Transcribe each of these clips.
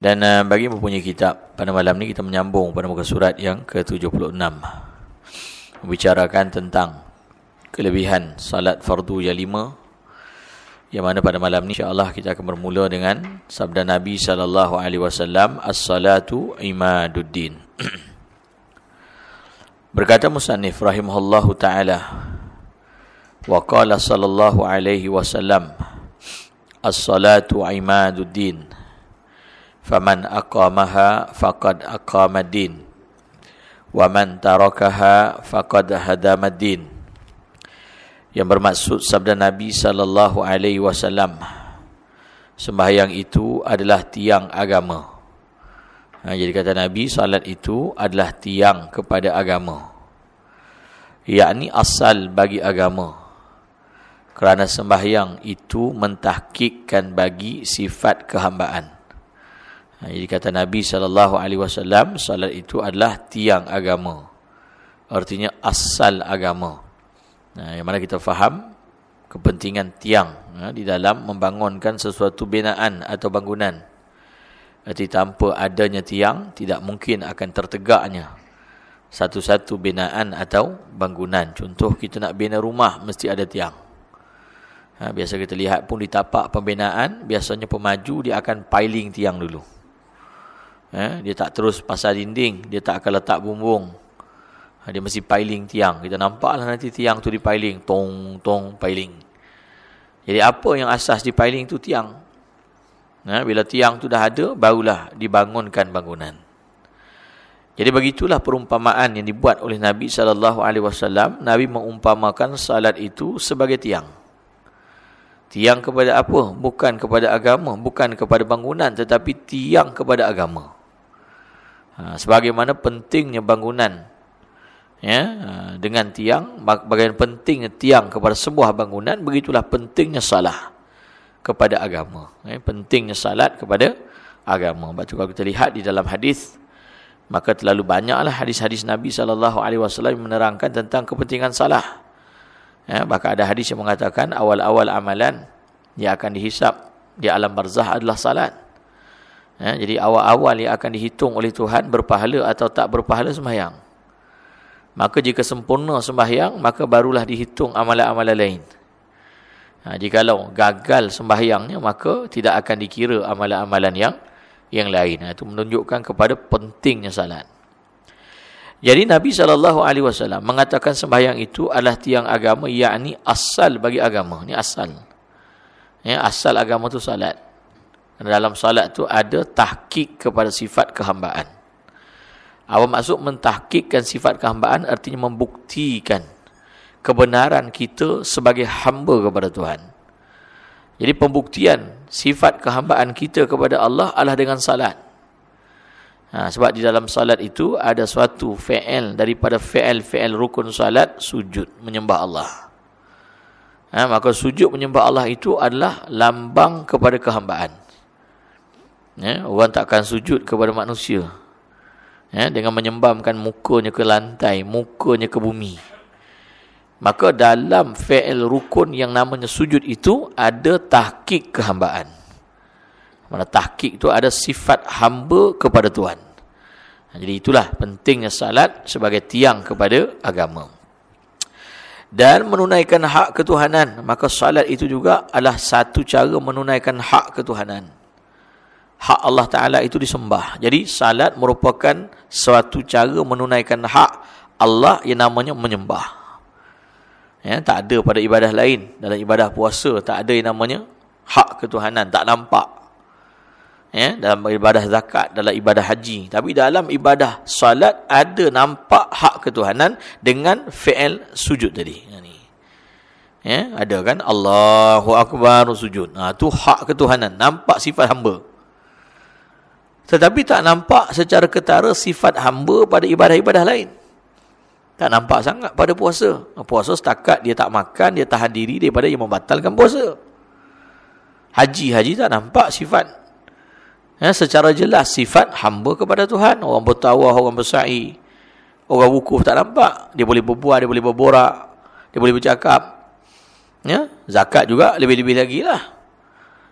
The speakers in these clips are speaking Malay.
Dan uh, bagi mempunyai kitab, pada malam ni kita menyambung pada muka surat yang ke-76. Membicarakan tentang kelebihan salat fardu yang lima. Yang mana pada malam ni insya-Allah kita akan bermula dengan sabda Nabi wasallam, "As-salatu imaduddin." Berkata musannif rahimahullahu taala, wa qala sallallahu alaihi wasallam, "As-salatu imaduddin." Faman aqamaha faqad aqamaddin wa man tarakaha faqad hadamaddin yang bermaksud sabda Nabi sallallahu alaihi wasallam sembahyang itu adalah tiang agama. Ha, jadi kata Nabi salat itu adalah tiang kepada agama. Yakni asal bagi agama. Kerana sembahyang itu mentahkikkan bagi sifat kehambaan. Ha, jadi kata Nabi sallallahu alaihi wasallam salat itu adalah tiang agama. Artinya asal agama. Nah, yang mana kita faham kepentingan tiang ha, di dalam membangunkan sesuatu binaan atau bangunan. Arti tanpa adanya tiang tidak mungkin akan tertegaknya satu-satu binaan atau bangunan. Contoh kita nak bina rumah mesti ada tiang. Ha, biasa kita lihat pun di tapak pembinaan biasanya pemaju dia akan piling tiang dulu. Eh, dia tak terus pasal dinding, dia tak akan letak bumbung. Ha, dia mesti piling tiang. Kita nampaklah nanti tiang tu dipiling, tong tong piling. Jadi apa yang asas dipiling tu tiang. Nah, bila tiang tu dah ada, barulah dibangunkan bangunan. Jadi begitulah perumpamaan yang dibuat oleh Nabi wasallam. Nabi mengumpamakan salat itu sebagai tiang. Tiang kepada apa? Bukan kepada agama, bukan kepada bangunan tetapi tiang kepada agama. Ha, sebagaimana pentingnya bangunan ya ha, dengan tiang bagaimana pentingnya tiang kepada sebuah bangunan begitulah pentingnya salah kepada agama. Ya, pentingnya salat kepada agama. Sebab kalau kita lihat di dalam hadis maka terlalu banyaklah hadis-hadis Nabi sallallahu alaihi wasallam menerangkan tentang kepentingan salah. Ya bahkan ada hadis yang mengatakan awal-awal amalan yang akan dihisap di alam barzah adalah salat Ya, jadi awal-awal yang akan dihitung oleh Tuhan berpahala atau tak berpahala sembahyang. Maka jika sempurna sembahyang, maka barulah dihitung amalan-amalan lain. Ha, jikalau gagal sembahyangnya, maka tidak akan dikira amalan-amalan yang yang lain. Ha, itu menunjukkan kepada pentingnya salat. Jadi Nabi SAW mengatakan sembahyang itu adalah tiang agama, yakni asal bagi agama. Ini asal. Ya, asal agama itu salat dalam salat tu ada tahkik kepada sifat kehambaan. Apa maksud mentahkikkan sifat kehambaan artinya membuktikan kebenaran kita sebagai hamba kepada Tuhan. Jadi pembuktian sifat kehambaan kita kepada Allah adalah dengan salat. Ha, sebab di dalam salat itu ada suatu fi'il daripada fi'il-fi'il rukun salat sujud menyembah Allah. Ha, maka sujud menyembah Allah itu adalah lambang kepada kehambaan ya, orang tak akan sujud kepada manusia ya, dengan menyembamkan mukanya ke lantai, mukanya ke bumi. Maka dalam fi'il rukun yang namanya sujud itu ada tahkik kehambaan. Mana tahkik itu ada sifat hamba kepada Tuhan. Jadi itulah pentingnya salat sebagai tiang kepada agama. Dan menunaikan hak ketuhanan. Maka salat itu juga adalah satu cara menunaikan hak ketuhanan hak Allah Ta'ala itu disembah. Jadi salat merupakan suatu cara menunaikan hak Allah yang namanya menyembah. Ya, tak ada pada ibadah lain. Dalam ibadah puasa tak ada yang namanya hak ketuhanan. Tak nampak. Ya, dalam ibadah zakat, dalam ibadah haji. Tapi dalam ibadah salat ada nampak hak ketuhanan dengan fi'il sujud tadi. Ya, ada kan Allahu Akbar sujud. Ha, tu hak ketuhanan. Nampak sifat hamba. Tetapi tak nampak secara ketara sifat hamba pada ibadah-ibadah lain. Tak nampak sangat pada puasa. Puasa setakat dia tak makan, dia tahan diri daripada yang membatalkan puasa. Haji-haji tak nampak sifat. Ya, secara jelas sifat hamba kepada Tuhan. Orang bertawah, orang bersa'i. Orang wukuf tak nampak. Dia boleh berbuah, dia boleh berborak. Dia boleh bercakap. Ya, zakat juga lebih-lebih lagi lah.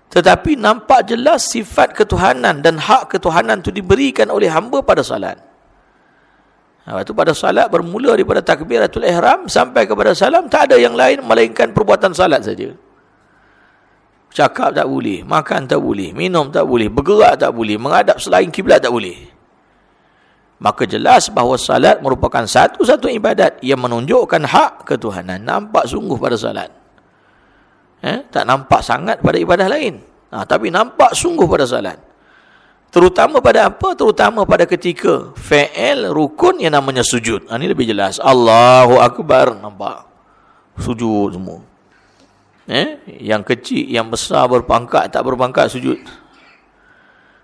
Tetapi nampak jelas sifat ketuhanan dan hak ketuhanan itu diberikan oleh hamba pada salat. Lepas itu pada salat bermula daripada takbiratul ihram sampai kepada salam tak ada yang lain melainkan perbuatan salat saja. Cakap tak boleh, makan tak boleh, minum tak boleh, bergerak tak boleh, menghadap selain kiblat tak boleh. Maka jelas bahawa salat merupakan satu-satu ibadat yang menunjukkan hak ketuhanan. Nampak sungguh pada salat. Eh, tak nampak sangat pada ibadah lain. Ha, tapi nampak sungguh pada salat. Terutama pada apa? Terutama pada ketika fi'il rukun yang namanya sujud. Ha, ini lebih jelas. Allahu Akbar. Nampak. Sujud semua. Eh? Yang kecil, yang besar berpangkat, tak berpangkat sujud.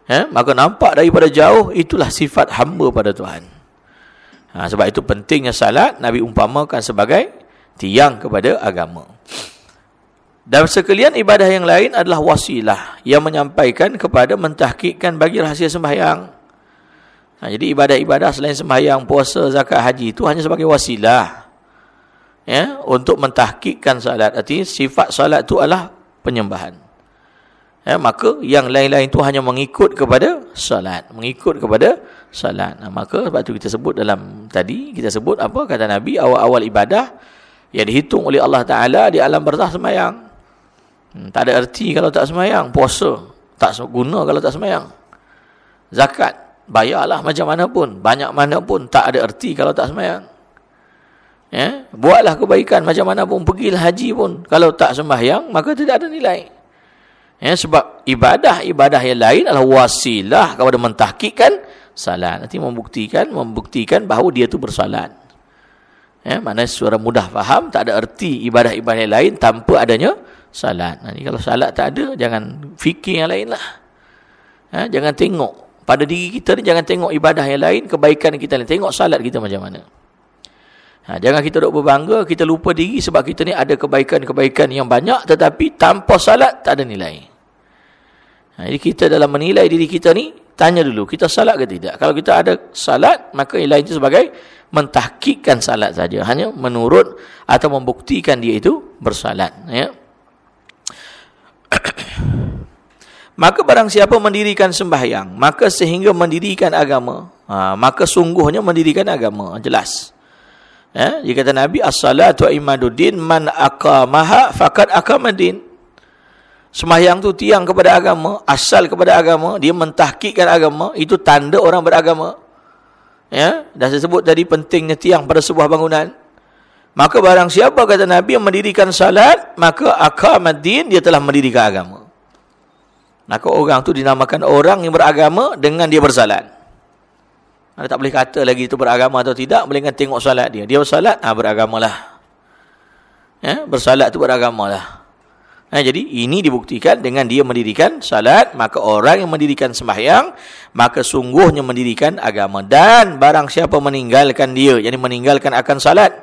Eh? Maka nampak daripada jauh, itulah sifat hamba pada Tuhan. Ha, sebab itu pentingnya salat, Nabi umpamakan sebagai tiang kepada agama. Dan sekalian ibadah yang lain adalah wasilah yang menyampaikan kepada mentahkikkan bagi rahsia sembahyang. Ha, jadi ibadah-ibadah selain sembahyang, puasa, zakat, haji itu hanya sebagai wasilah. Ya, untuk mentahkikkan salat. Artinya sifat salat itu adalah penyembahan. Ya, maka yang lain-lain itu hanya mengikut kepada salat. Mengikut kepada salat. Nah, maka sebab itu kita sebut dalam tadi, kita sebut apa kata Nabi, awal-awal ibadah yang dihitung oleh Allah Ta'ala di alam berzah sembahyang. Hmm, tak ada erti kalau tak semayang. Puasa. Tak guna kalau tak semayang. Zakat. Bayarlah macam mana pun. Banyak mana pun. Tak ada erti kalau tak semayang. Ya? Buatlah kebaikan macam mana pun. Pergilah haji pun. Kalau tak sembahyang, maka tidak ada nilai. Ya? Sebab ibadah-ibadah yang lain adalah wasilah kepada mentahkikkan salat. Nanti membuktikan membuktikan bahawa dia tu bersalat. Ya? Mana suara mudah faham. Tak ada erti ibadah-ibadah yang lain tanpa adanya salat. Nanti kalau salat tak ada, jangan fikir yang lain lah. Ha, jangan tengok. Pada diri kita ni, jangan tengok ibadah yang lain, kebaikan kita ni. Tengok salat kita macam mana. Ha, jangan kita duduk berbangga, kita lupa diri sebab kita ni ada kebaikan-kebaikan yang banyak, tetapi tanpa salat, tak ada nilai. Ha, jadi kita dalam menilai diri kita ni, tanya dulu, kita salat ke tidak? Kalau kita ada salat, maka nilai itu sebagai mentahkikkan salat saja. Hanya menurut atau membuktikan dia itu bersalat. Ya. Maka barang siapa mendirikan sembahyang maka sehingga mendirikan agama ha, maka sungguhnya mendirikan agama jelas. Ya dia kata nabi as-salatu imaduddin man aqamaha faqad aqamadin. Sembahyang tu tiang kepada agama asal kepada agama dia mentahkikkan agama itu tanda orang beragama. Ya dah saya sebut tadi pentingnya tiang pada sebuah bangunan. Maka barang siapa kata Nabi yang mendirikan salat, maka akamaddin dia telah mendirikan agama. Maka orang tu dinamakan orang yang beragama dengan dia bersalat. Anda tak boleh kata lagi itu beragama atau tidak, melainkan tengok salat dia. Dia bersalat, ha, beragamalah. Ya, bersalat tu beragamalah. Ha, jadi ini dibuktikan dengan dia mendirikan salat, maka orang yang mendirikan sembahyang, maka sungguhnya mendirikan agama. Dan barang siapa meninggalkan dia, yang meninggalkan akan salat,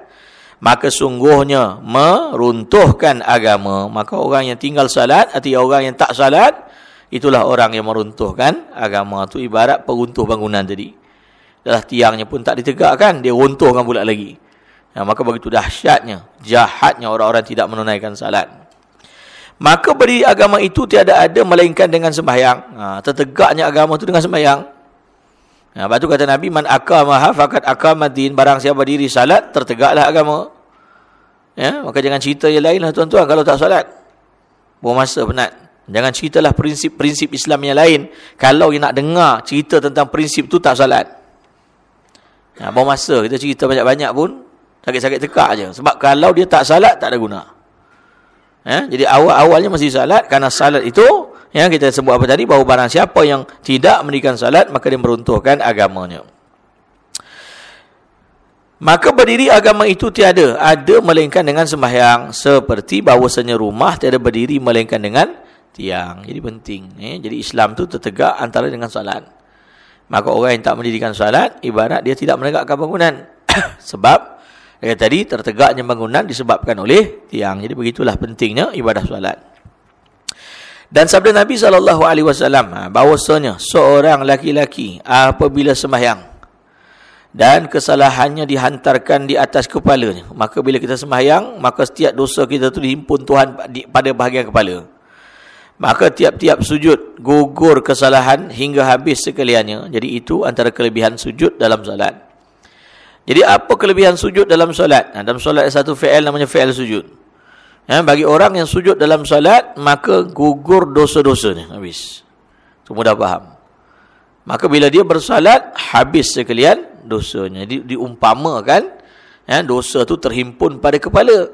maka sungguhnya meruntuhkan agama maka orang yang tinggal salat atau orang yang tak salat itulah orang yang meruntuhkan agama itu ibarat peruntuh bangunan tadi dah tiangnya pun tak ditegakkan dia runtuhkan pula lagi ya, maka begitu dahsyatnya jahatnya orang-orang tidak menunaikan salat maka beri agama itu tiada ada melainkan dengan sembahyang ha, tertegaknya agama itu dengan sembahyang Nah, lepas tu kata Nabi, Man akamaha fakat akamadin. Barang siapa diri salat, tertegaklah agama. Ya, maka jangan cerita yang lain lah tuan-tuan kalau tak salat. Buang masa penat. Jangan ceritalah prinsip-prinsip Islam yang lain. Kalau yang nak dengar cerita tentang prinsip tu tak salat. Ya, buang masa. Kita cerita banyak-banyak pun, sakit-sakit tekak je. Sebab kalau dia tak salat, tak ada guna. Ya, jadi awal-awalnya mesti salat. Kerana salat itu yang kita sebut apa tadi bahawa barang siapa yang tidak mendirikan salat maka dia meruntuhkan agamanya maka berdiri agama itu tiada ada melainkan dengan sembahyang seperti bahawasanya rumah tiada berdiri melainkan dengan tiang. Jadi penting eh? jadi Islam tu tertegak antara dengan salat maka orang yang tak mendirikan salat ibarat dia tidak menegakkan bangunan. Sebab yang tadi tertegaknya bangunan disebabkan oleh tiang. Jadi begitulah pentingnya ibadah salat dan sabda Nabi wasallam ha, bahwasanya seorang laki-laki apabila sembahyang dan kesalahannya dihantarkan di atas kepalanya, maka bila kita sembahyang, maka setiap dosa kita tu dihimpun Tuhan pada bahagian kepala. Maka tiap-tiap sujud gugur kesalahan hingga habis sekaliannya. Jadi itu antara kelebihan sujud dalam solat. Jadi apa kelebihan sujud dalam solat? Nah, dalam solat ada satu fi'il namanya fi'il sujud. Ya, bagi orang yang sujud dalam solat, maka gugur dosa-dosanya. Habis. Semua dah faham. Maka bila dia bersolat, habis sekalian dosanya. Di, diumpamakan, ya, dosa tu terhimpun pada kepala.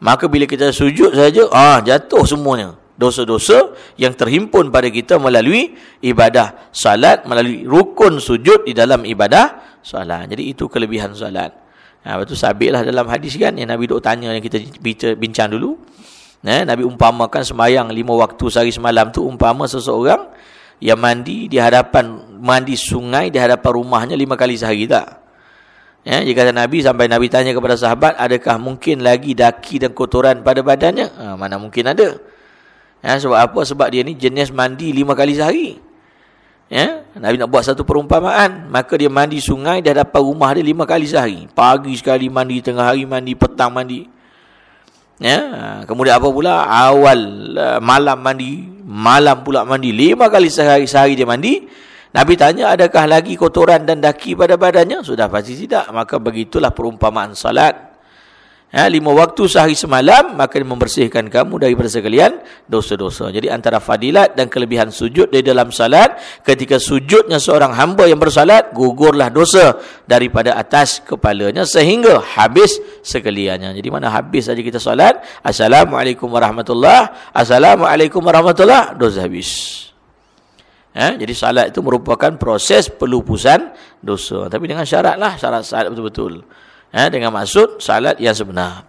Maka bila kita sujud saja, ah jatuh semuanya dosa-dosa yang terhimpun pada kita melalui ibadah salat, melalui rukun sujud di dalam ibadah salat. Jadi itu kelebihan salat. Ha, lepas tu sabitlah dalam hadis kan yang Nabi duk tanya yang kita bincang dulu. Ha, Nabi umpamakan semayang lima waktu sehari semalam tu umpama seseorang yang mandi di hadapan mandi sungai di hadapan rumahnya lima kali sehari tak? Ya, jika kata Nabi sampai Nabi tanya kepada sahabat, adakah mungkin lagi daki dan kotoran pada badannya? Ha, mana mungkin ada? Ya, sebab apa? Sebab dia ni jenis mandi lima kali sehari. Ya, Nabi nak buat satu perumpamaan. Maka dia mandi sungai dah dapat rumah dia lima kali sehari. Pagi sekali mandi, tengah hari mandi, petang mandi. Ya, kemudian apa pula? Awal uh, malam mandi, malam pula mandi. Lima kali sehari, sehari dia mandi. Nabi tanya adakah lagi kotoran dan daki pada badannya? Sudah pasti tidak. Maka begitulah perumpamaan salat ya, lima waktu sehari semalam maka membersihkan kamu daripada sekalian dosa-dosa. Jadi antara fadilat dan kelebihan sujud di dalam salat ketika sujudnya seorang hamba yang bersalat gugurlah dosa daripada atas kepalanya sehingga habis sekaliannya. Jadi mana habis saja kita salat Assalamualaikum warahmatullahi Assalamualaikum warahmatullahi dosa habis. Ya, jadi salat itu merupakan proses pelupusan dosa. Tapi dengan syarat lah, syarat salat betul-betul ya, dengan maksud salat yang sebenar.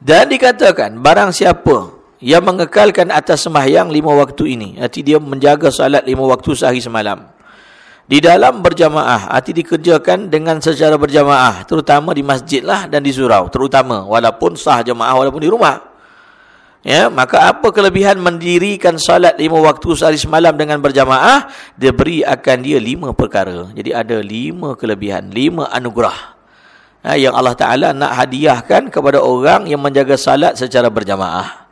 Dan dikatakan barang siapa yang mengekalkan atas sembahyang lima waktu ini, arti dia menjaga salat lima waktu sehari semalam. Di dalam berjamaah, arti dikerjakan dengan secara berjamaah, terutama di masjid lah dan di surau, terutama walaupun sah jamaah walaupun di rumah. Ya, maka apa kelebihan mendirikan salat lima waktu sehari semalam dengan berjamaah? Dia beri akan dia lima perkara. Jadi ada lima kelebihan, lima anugerah. Ya, yang Allah Ta'ala nak hadiahkan kepada orang yang menjaga salat secara berjamaah.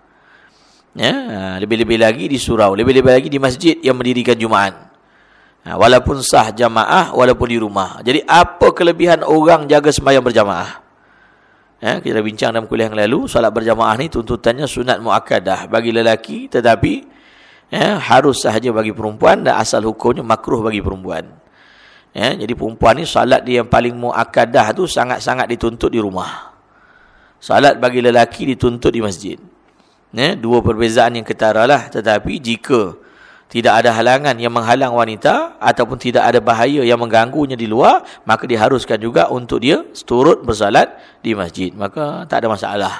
Ya, lebih-lebih lagi di surau, lebih-lebih lagi di masjid yang mendirikan Jumaat. Ya, walaupun sah jamaah, walaupun di rumah. Jadi apa kelebihan orang jaga sembahyang berjamaah? Ya, kita bincang dalam kuliah yang lalu, solat berjamaah ni tuntutannya sunat muakkadah bagi lelaki tetapi ya, harus sahaja bagi perempuan dan asal hukumnya makruh bagi perempuan. Ya, jadi perempuan ni solat dia yang paling muakkadah tu sangat-sangat dituntut di rumah. Solat bagi lelaki dituntut di masjid. Ya, dua perbezaan yang ketara lah. Tetapi jika tidak ada halangan yang menghalang wanita ataupun tidak ada bahaya yang mengganggunya di luar maka diharuskan juga untuk dia turut bersalat di masjid. Maka tak ada masalah.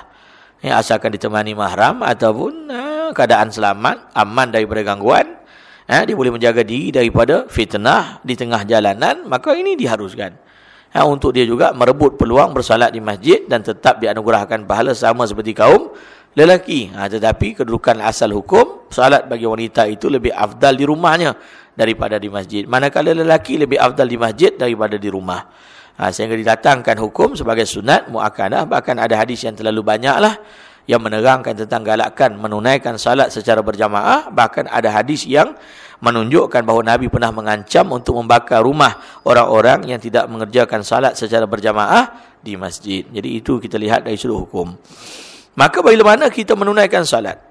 Ya, asalkan ditemani mahram ataupun uh, keadaan selamat aman daripada gangguan ya, dia boleh menjaga diri daripada fitnah di tengah jalanan maka ini diharuskan. Ya, untuk dia juga merebut peluang bersalat di masjid dan tetap dianugerahkan pahala sama seperti kaum lelaki. Ha, tetapi kedudukan asal hukum, salat bagi wanita itu lebih afdal di rumahnya daripada di masjid. Manakala lelaki lebih afdal di masjid daripada di rumah. Ha, sehingga didatangkan hukum sebagai sunat, mu'akadah. Bahkan ada hadis yang terlalu banyaklah yang menerangkan tentang galakan menunaikan salat secara berjamaah. Bahkan ada hadis yang menunjukkan bahawa Nabi pernah mengancam untuk membakar rumah orang-orang yang tidak mengerjakan salat secara berjamaah di masjid. Jadi itu kita lihat dari sudut hukum. Maka bagaimana kita menunaikan salat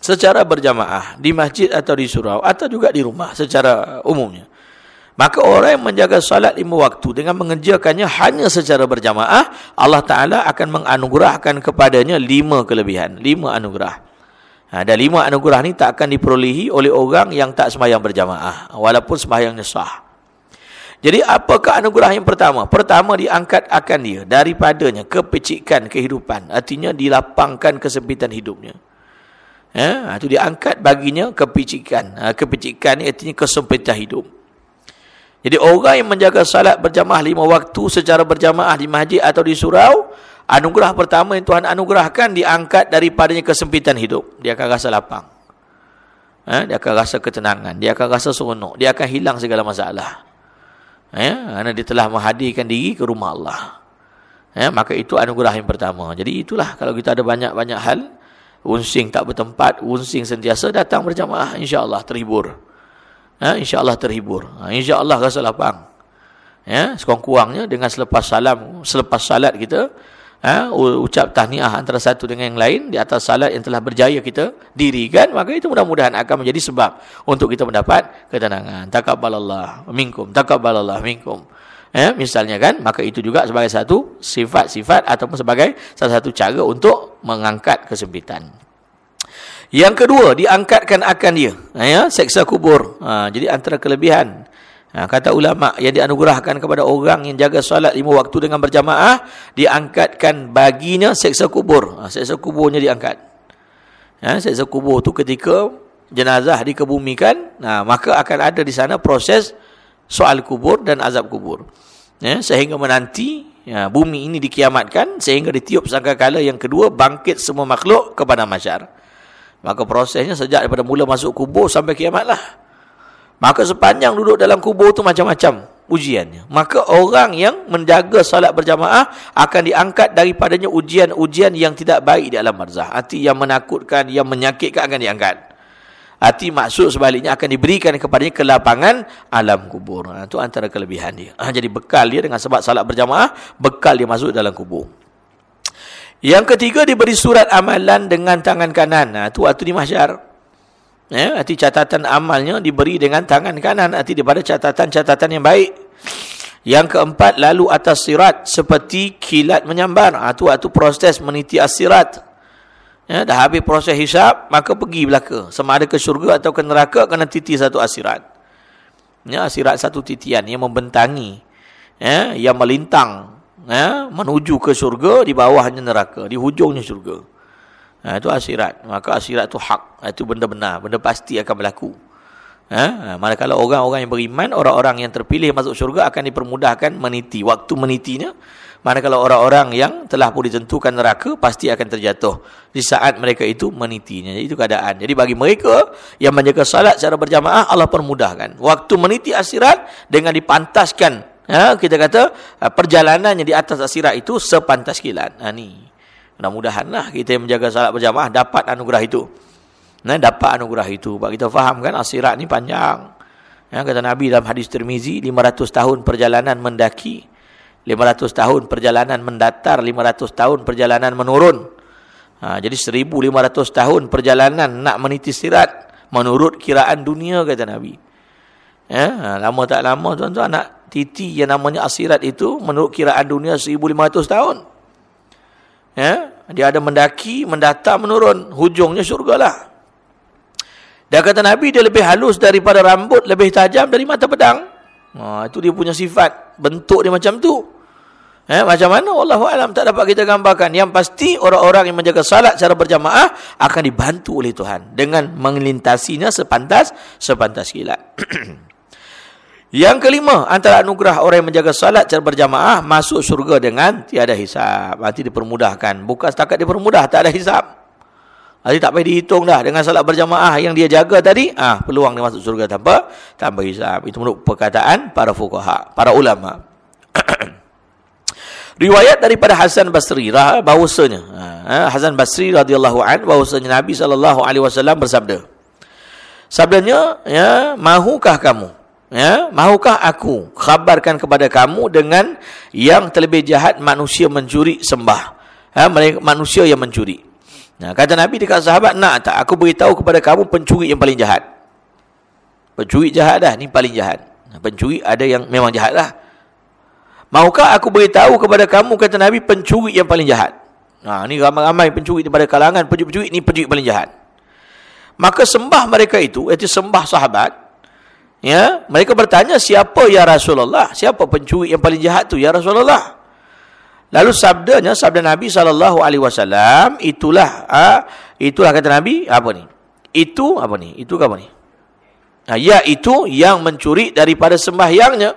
secara berjamaah di masjid atau di surau atau juga di rumah secara umumnya. Maka orang yang menjaga salat lima waktu dengan mengerjakannya hanya secara berjamaah, Allah Ta'ala akan menganugerahkan kepadanya lima kelebihan, lima anugerah. Ha, dan lima anugerah ini tak akan diperolehi oleh orang yang tak semayang berjamaah, walaupun semayangnya sah. Jadi apakah anugerah yang pertama? Pertama diangkat akan dia daripadanya kepecikan kehidupan. Artinya dilapangkan kesempitan hidupnya. Ya, itu diangkat baginya kepecikan. Ha, kepecikan ni artinya kesempitan hidup. Jadi orang yang menjaga salat berjamaah lima waktu secara berjamaah di masjid atau di surau, anugerah pertama yang Tuhan anugerahkan diangkat daripadanya kesempitan hidup. Dia akan rasa lapang. Ha, dia akan rasa ketenangan. Dia akan rasa seronok. Dia akan hilang segala masalah ya, kerana dia telah menghadirkan diri ke rumah Allah. Ya, maka itu anugerah yang pertama. Jadi itulah kalau kita ada banyak-banyak hal unsing tak bertempat, unsing sentiasa datang berjamaah, insya-Allah terhibur. Ha, insya-Allah terhibur. Ha, insya-Allah rasa lapang. Ya, sekurang-kurangnya dengan selepas salam, selepas salat kita, ha, ucap tahniah antara satu dengan yang lain di atas salat yang telah berjaya kita dirikan, maka itu mudah-mudahan akan menjadi sebab untuk kita mendapat ketenangan. Takabbalallah minkum, takabbalallah minkum. Ya, misalnya kan, maka itu juga sebagai satu sifat-sifat ataupun sebagai salah satu cara untuk mengangkat kesempitan. Yang kedua, diangkatkan akan dia. Ha, ya, seksa kubur. Ha, jadi antara kelebihan. Ha, kata ulama yang dianugerahkan kepada orang yang jaga solat lima waktu dengan berjamaah, diangkatkan baginya seksa kubur. Ha, seksa kuburnya diangkat. Ha, seksa kubur tu ketika jenazah dikebumikan, nah, maka akan ada di sana proses soal kubur dan azab kubur. Ya, sehingga menanti ya, bumi ini dikiamatkan sehingga ditiup sangkakala yang kedua bangkit semua makhluk kepada masyar. Maka prosesnya sejak daripada mula masuk kubur sampai kiamatlah. Maka sepanjang duduk dalam kubur itu macam-macam ujiannya. Maka orang yang menjaga salat berjamaah akan diangkat daripadanya ujian-ujian yang tidak baik di alam barzah. Hati yang menakutkan, yang menyakitkan akan diangkat. Hati maksud sebaliknya akan diberikan kepadanya kelapangan alam kubur. Itu ha, antara kelebihan dia. Ha, jadi bekal dia dengan sebab salat berjamaah, bekal dia masuk dalam kubur. Yang ketiga diberi surat amalan dengan tangan kanan. Nah, tu waktu di mahsyar. Ya, arti catatan amalnya diberi dengan tangan kanan arti daripada catatan-catatan yang baik. Yang keempat lalu atas sirat seperti kilat menyambar. Ah ha, tu waktu proses meniti asirat. Ya, dah habis proses hisap maka pergi belaka. Sama ada ke syurga atau ke neraka kena titi satu asirat. Ya, asirat satu titian yang membentangi ya, yang melintang ya, menuju ke syurga di bawahnya neraka di hujungnya syurga ha, itu asirat. Maka asirat itu hak. Itu benda benar. Benda pasti akan berlaku. Ha, manakala orang-orang yang beriman orang-orang yang terpilih masuk syurga akan dipermudahkan meniti waktu menitinya. Manakala orang-orang yang telah pun ditentukan neraka pasti akan terjatuh di saat mereka itu menitinya. Jadi itu keadaan. Jadi bagi mereka yang menjaga salat secara berjamaah Allah permudahkan. Waktu meniti asirat dengan dipantaskan. Ha, kita kata ha, perjalanannya di atas asirat itu sepantas kilat. Ha, ni. Mudah-mudahanlah kita yang menjaga salat berjamaah dapat anugerah itu. Nah, dapat anugerah itu. Sebab kita faham kan asirat ni panjang. Ya, kata Nabi dalam hadis Tirmizi 500 tahun perjalanan mendaki. 500 tahun perjalanan mendatar. 500 tahun perjalanan menurun. Ha, jadi 1500 tahun perjalanan nak meniti sirat. Menurut kiraan dunia kata Nabi. Ya, lama tak lama tuan-tuan nak titi yang namanya asirat itu menurut kiraan dunia 1500 tahun. Ya, dia ada mendaki, mendatang, menurun, hujungnya syurga lah. Dan kata Nabi dia lebih halus daripada rambut, lebih tajam dari mata pedang. Ha, itu dia punya sifat, bentuk dia macam tu. Eh, macam mana? Wallahu alam tak dapat kita gambarkan. Yang pasti orang-orang yang menjaga salat secara berjamaah akan dibantu oleh Tuhan dengan melintasinya sepantas sepantas kilat. Yang kelima, antara anugerah orang yang menjaga salat secara berjamaah masuk syurga dengan tiada hisap. Nanti dipermudahkan. Bukan setakat dipermudah, tak ada hisap. Nanti tak payah dihitung dah dengan salat berjamaah yang dia jaga tadi, ah peluang dia masuk syurga tanpa tanpa hisap. Itu menurut perkataan para fuqaha, para ulama. Riwayat daripada Hasan Basri bahawasanya, ah, Hasan Basri radhiyallahu an bahawasanya Nabi sallallahu alaihi wasallam bersabda. Sabdanya, ya, mahukah kamu Ya, mahukah aku khabarkan kepada kamu dengan yang terlebih jahat manusia mencuri sembah. Ha, manusia yang mencuri. Nah, kata Nabi dekat sahabat, nak tak aku beritahu kepada kamu pencuri yang paling jahat. Pencuri jahat dah, ni paling jahat. Pencuri ada yang memang jahat lah. Mahukah aku beritahu kepada kamu, kata Nabi, pencuri yang paling jahat. Nah, ni ramai-ramai pencuri daripada kalangan pencuri-pencuri, ni pencuri paling jahat. Maka sembah mereka itu, iaitu sembah sahabat, Ya, mereka bertanya siapa ya Rasulullah? Siapa pencuri yang paling jahat tu ya Rasulullah? Lalu sabdanya sabda Nabi sallallahu alaihi wasallam itulah ha, itulah kata Nabi apa ni? Itu apa ni? Itu apa ni? Ha, ya itu yang mencuri daripada sembahyangnya.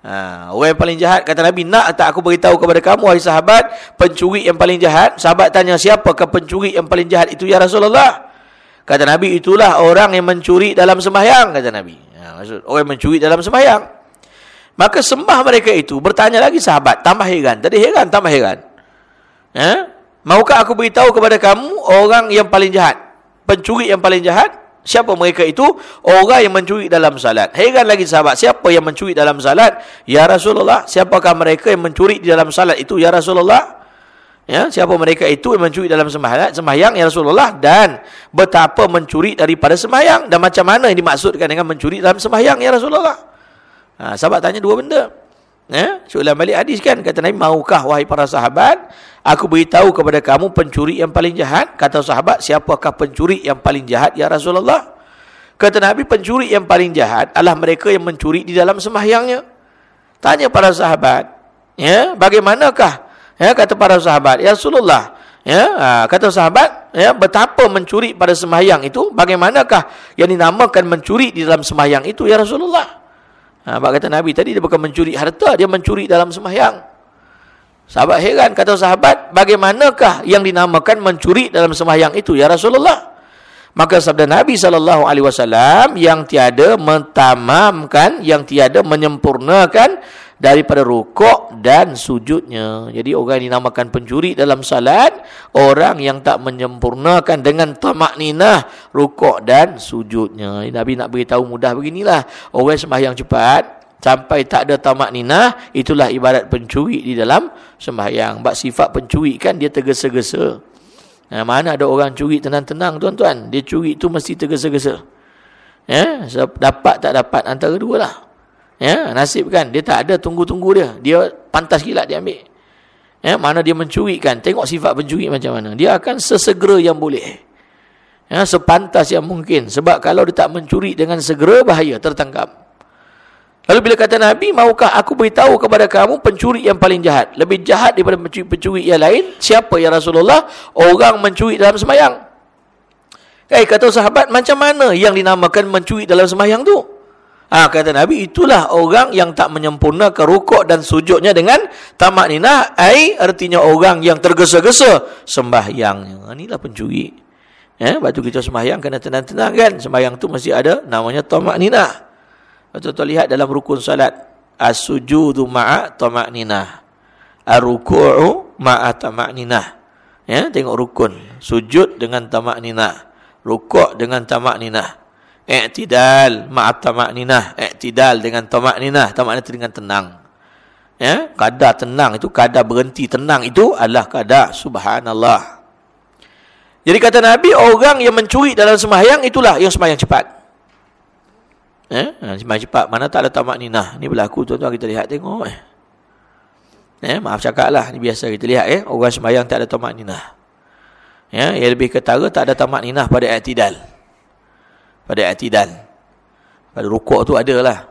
Ha, orang yang paling jahat kata Nabi nak tak aku beritahu kepada kamu wahai sahabat pencuri yang paling jahat? Sahabat tanya siapakah pencuri yang paling jahat itu ya Rasulullah? Kata Nabi itulah orang yang mencuri dalam sembahyang kata Nabi maksud orang mencuri dalam sembahyang. Maka sembah mereka itu bertanya lagi sahabat, tambah heran. Tadi heran, tambah heran. Ya? Maukah aku beritahu kepada kamu orang yang paling jahat? Pencuri yang paling jahat? Siapa mereka itu? Orang yang mencuri dalam salat. Heran lagi sahabat, siapa yang mencuri dalam salat? Ya Rasulullah, siapakah mereka yang mencuri di dalam salat itu? Ya Rasulullah. Ya, siapa mereka itu yang mencuri dalam sembahyang? Sembahyang ya Rasulullah dan betapa mencuri daripada sembahyang dan macam mana yang dimaksudkan dengan mencuri dalam sembahyang ya Rasulullah? Ha, sahabat tanya dua benda. Ya, soalan balik hadis kan kata Nabi, "Maukah wahai para sahabat, aku beritahu kepada kamu pencuri yang paling jahat?" Kata sahabat, "Siapakah pencuri yang paling jahat ya Rasulullah?" Kata Nabi, "Pencuri yang paling jahat adalah mereka yang mencuri di dalam sembahyangnya." Tanya para sahabat, "Ya, bagaimanakah?" Ya, kata para sahabat, "Ya Rasulullah, ya, ha, kata sahabat, ya, betapa mencuri pada sembahyang itu, bagaimanakah yang dinamakan mencuri di dalam sembahyang itu ya Rasulullah?" Ha, kata Nabi tadi dia bukan mencuri harta, dia mencuri dalam sembahyang. Sahabat heran kata sahabat, bagaimanakah yang dinamakan mencuri dalam sembahyang itu ya Rasulullah? Maka sabda Nabi sallallahu alaihi wasallam yang tiada mentamamkan, yang tiada menyempurnakan daripada rukuk dan sujudnya. Jadi orang yang dinamakan pencuri dalam salat, orang yang tak menyempurnakan dengan tamak ninah rukuk dan sujudnya. Nabi nak beritahu mudah beginilah. Orang sembahyang cepat, sampai tak ada tamak ninah, itulah ibarat pencuri di dalam sembahyang. Bak sifat pencuri kan dia tergesa-gesa. Nah, mana ada orang curi tenang-tenang tuan-tuan. Dia curi itu mesti tergesa-gesa. Ya, dapat tak dapat antara dua lah. Ya, nasib kan dia tak ada tunggu-tunggu dia. Dia pantas kilat dia ambil. Ya, mana dia mencuri kan. Tengok sifat pencuri macam mana. Dia akan sesegera yang boleh. Ya, sepantas yang mungkin. Sebab kalau dia tak mencuri dengan segera bahaya tertangkap. Lalu bila kata Nabi, maukah aku beritahu kepada kamu pencuri yang paling jahat? Lebih jahat daripada pencuri-pencuri yang lain? Siapa ya Rasulullah? Orang mencuri dalam semayang. Eh, kata sahabat, macam mana yang dinamakan mencuri dalam semayang tu? Ha, kata Nabi, itulah orang yang tak menyempurnakan rukuk dan sujudnya dengan tamak ninah. Ai, artinya orang yang tergesa-gesa sembahyangnya. Ha, inilah pencuri. Ya, waktu kita sembahyang kena tenang-tenang kan. Sembahyang tu mesti ada namanya tamak ninah. Betul-betul lihat dalam rukun salat. As-sujudu ma'a tamak ninah. Ar-ruku'u ma'a tamak ninah. Ya, tengok rukun. Sujud dengan tamak ninah. Rukuk dengan tamak ninah i'tidal ma'at tamakninah i'tidal dengan tamakninah tamakninah dengan tenang. Ya? Kadar tenang itu kadar berhenti tenang itu adalah kadar subhanallah. Jadi kata nabi orang yang mencuri dalam sembahyang itulah yang sembahyang cepat. Ya? Ha, sembahyang cepat. Mana tak ada tamakninah ni berlaku tuan-tuan kita lihat tengok eh. Ya, maaf cakaplah ni biasa kita lihat eh. Orang sembahyang tak ada tamakninah. Ya, yang lebih ketara tak ada tamakninah pada i'tidal pada i'tidal. Pada rukuk tu adalah.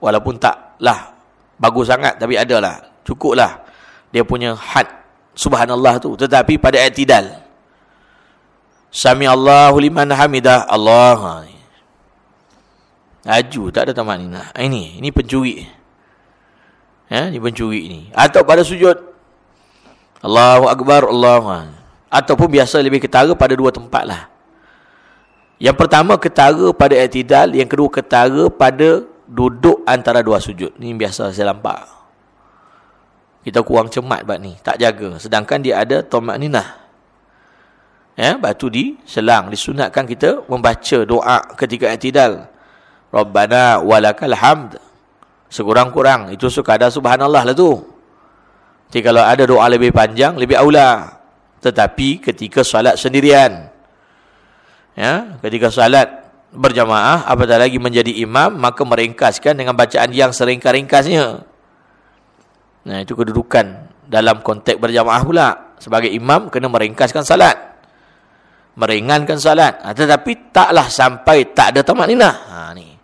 Walaupun taklah bagus sangat tapi adalah. Cukuplah dia punya had subhanallah tu tetapi pada i'tidal. Sami Allahu liman hamidah Allah. Aju tak ada tamat ni. Nah, ini ini pencuri. Ya, ini pencuri ini. Atau pada sujud Allahu akbar Allah. Ataupun biasa lebih ketara pada dua tempat lah. Yang pertama ketara pada i'tidal, yang kedua ketara pada duduk antara dua sujud. Ini biasa saya nampak. Kita kurang cemat bab ni, tak jaga. Sedangkan dia ada tomak ninah. Ya, batu di selang disunatkan kita membaca doa ketika i'tidal. Rabbana walakal hamd. Sekurang-kurang itu sekadar subhanallah lah tu. Jadi kalau ada doa lebih panjang lebih aula. Tetapi ketika solat sendirian ya ketika salat berjamaah apatah lagi menjadi imam maka meringkaskan dengan bacaan yang seringkas-ringkasnya nah itu kedudukan dalam konteks berjamaah pula. Sebagai imam kena meringkaskan salat. Meringankan salat. Ha, tetapi taklah sampai tak ada tamak ninah ha ni.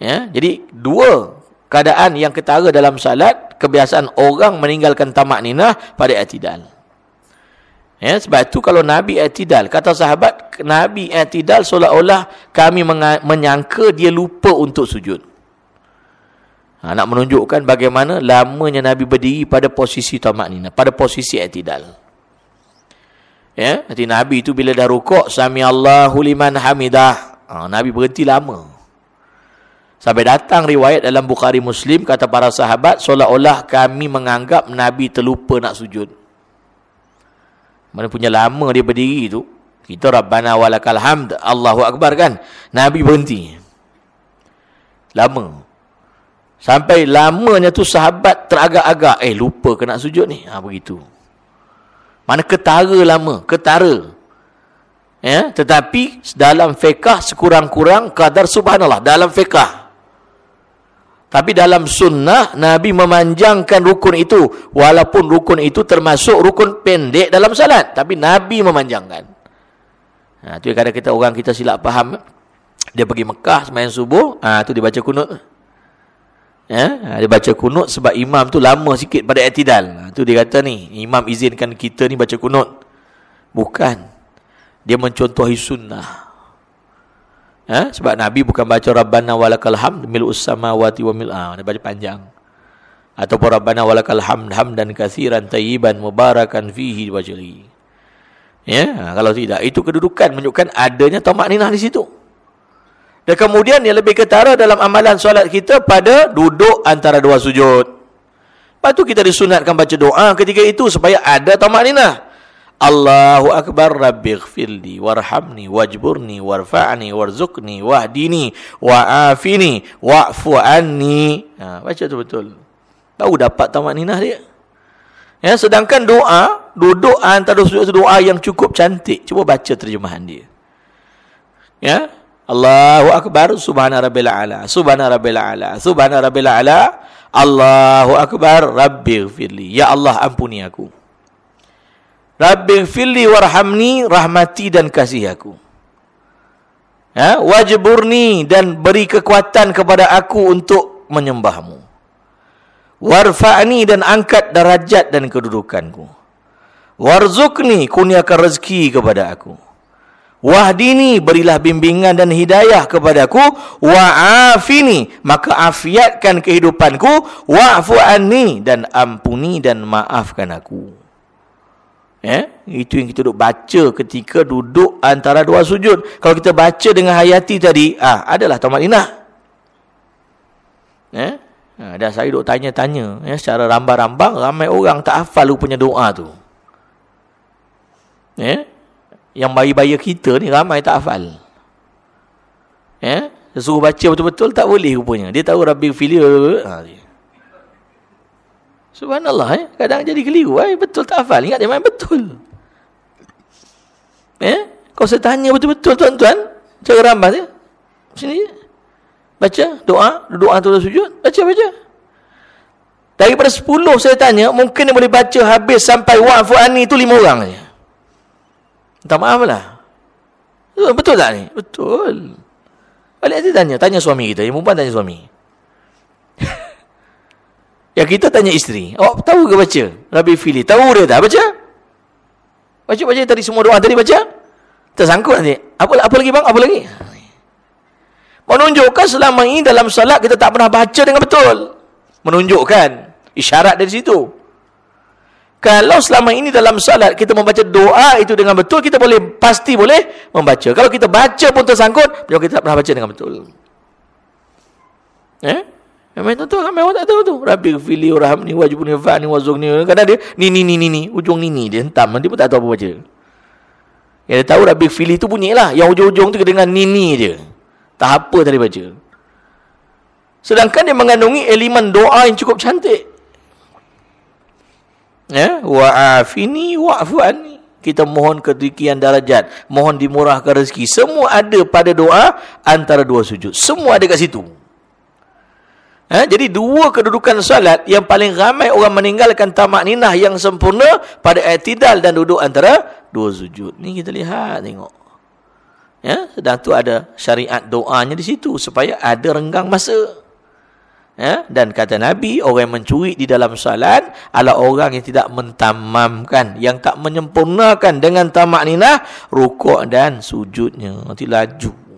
Ya jadi dua keadaan yang ketara dalam salat kebiasaan orang meninggalkan tamak ninah pada i'tidal Ya, sebab itu kalau Nabi i'tidal, kata sahabat, Nabi i'tidal seolah-olah kami menyangka dia lupa untuk sujud. Ha, nak menunjukkan bagaimana lamanya Nabi berdiri pada posisi tamak ni, pada posisi i'tidal. Ya, nanti Nabi itu bila dah rukuk, Sami Allahu liman hamidah. Ha, Nabi berhenti lama. Sampai datang riwayat dalam Bukhari Muslim, kata para sahabat, seolah-olah kami menganggap Nabi terlupa nak sujud. Mana punya lama dia berdiri tu. Kita Rabbana walakal hamd. Allahu Akbar kan. Nabi berhenti. Lama. Sampai lamanya tu sahabat teragak-agak. Eh lupa ke nak sujud ni. Ha, begitu. Mana ketara lama. Ketara. Ya, tetapi dalam fiqah sekurang-kurang kadar subhanallah. Dalam fiqah. Tapi dalam sunnah, Nabi memanjangkan rukun itu. Walaupun rukun itu termasuk rukun pendek dalam salat. Tapi Nabi memanjangkan. Ha, itu kadang kita orang kita silap faham. Dia pergi Mekah semayang subuh. Ha, itu dia baca kunut. Ya, ha, dia baca kunut sebab imam tu lama sikit pada etidal. Ha, itu dia kata ni, imam izinkan kita ni baca kunut. Bukan. Dia mencontohi sunnah. Ha? Sebab Nabi bukan baca Rabbana walakal hamd mil'us samawati wa mil'a. Dia baca panjang. Ataupun Rabbana walakal hamd hamdan kathiran tayyiban mubarakan fihi lagi. Ya? Ha, kalau tidak, itu kedudukan menunjukkan adanya tamak ninah di situ. Dan kemudian yang lebih ketara dalam amalan solat kita pada duduk antara dua sujud. Lepas tu kita disunatkan baca doa ketika itu supaya ada tamak ninah. Allahu akbar rabbighfirli warhamni wajburni warfa'ni warzuqni wahdini wa'afini wa'fu anni. Ha, baca tu betul. Tahu dapat tamat ninah dia. Ya, sedangkan doa duduk antara sujud doa yang cukup cantik. Cuba baca terjemahan dia. Ya. Allahu akbar subhana rabbil ala subhana rabbil ala subhana rabbil ala Allahu akbar rabbighfirli ya Allah ampuni aku. Rabbi fili warhamni rahmati dan kasih aku. Ya, wajburni dan beri kekuatan kepada aku untuk menyembahmu. Warfa'ni dan angkat darajat dan kedudukanku. Warzukni kurniakan rezeki kepada aku. Wahdini berilah bimbingan dan hidayah kepada aku. Wa'afini maka afiatkan kehidupanku. Wa'fu anni dan ampuni dan maafkan aku. Eh, itu yang kita duduk baca ketika duduk antara dua sujud. Kalau kita baca dengan hayati tadi, ah adalah tamat inah. Eh, ah, dah saya duduk tanya-tanya. Eh, secara rambang-rambang, ramai orang tak hafal punya doa tu. Eh, yang bayi-bayi kita ni ramai tak hafal. Eh, suruh baca betul-betul tak boleh rupanya. Dia tahu Rabbi Fili. Ha, dia. Subhanallah eh. Kadang jadi keliru eh. Betul tak hafal. Ingat dia main betul. Eh? Kau saya tanya betul-betul tuan-tuan. Cara rampas ya. Sini je. Baca. Doa. Doa tu sujud. Baca, baca. Daripada sepuluh saya tanya. Mungkin dia boleh baca habis sampai wa'fu ani tu lima orang saja. Minta maaf lah. Betul tak ni? Betul. Balik nanti tanya. Tanya suami kita. Yang perempuan tanya suami. Yang kita tanya isteri, awak tahu ke baca? Rabi Fili, tahu dia tak baca? Baca-baca tadi semua doa tadi baca? Tersangkut nanti. Apa, apa lagi bang? Apa lagi? Menunjukkan selama ini dalam salat kita tak pernah baca dengan betul. Menunjukkan. Isyarat dari situ. Kalau selama ini dalam salat kita membaca doa itu dengan betul, kita boleh pasti boleh membaca. Kalau kita baca pun tersangkut, kita tak pernah baca dengan betul. Eh? Ramai tu ramai orang tak tahu tu. Rabbi fili rahmni wajibuni fa'ni wazugni. Kadang dia ni ni ni ni ni ujung ni ni dia hentam dia pun tak tahu apa baca. Yang dia tahu Rabbi fili tu bunyilah. Yang ujung-ujung tu dengan ni ni je. Tak apa tadi baca. Sedangkan dia mengandungi elemen doa yang cukup cantik. Ya, wa'afini wa'fu'ani. Kita mohon kedudukan darajat, mohon dimurahkan rezeki. Semua ada pada doa antara dua sujud. Semua ada kat situ. Ha? Jadi dua kedudukan salat yang paling ramai orang meninggalkan tamak ninah yang sempurna pada i'tidal dan duduk antara dua sujud. Ni kita lihat tengok. Ya, sedang tu ada syariat doanya di situ supaya ada renggang masa. Ya, dan kata Nabi, orang yang mencuri di dalam salat adalah orang yang tidak mentamamkan, yang tak menyempurnakan dengan tamak ninah rukuk dan sujudnya. Nanti laju.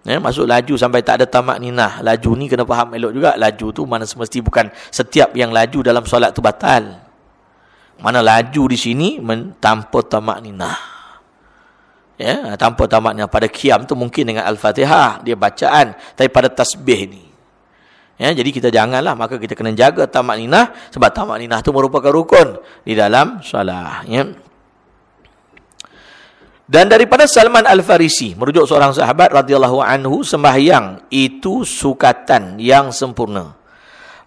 Ya, masuk laju sampai tak ada tamak ninah. Laju ni kena faham elok juga. Laju tu mana semesti bukan setiap yang laju dalam solat tu batal. Mana laju di sini tanpa tamak ninah. Ya, tanpa tamak ninah. Pada kiam tu mungkin dengan Al-Fatihah. Dia bacaan. Tapi pada tasbih ni. Ya, jadi kita janganlah. Maka kita kena jaga tamak ninah. Sebab tamak ninah tu merupakan rukun di dalam solat. Ya. Dan daripada Salman Al-Farisi, merujuk seorang sahabat radhiyallahu anhu, sembahyang itu sukatan yang sempurna.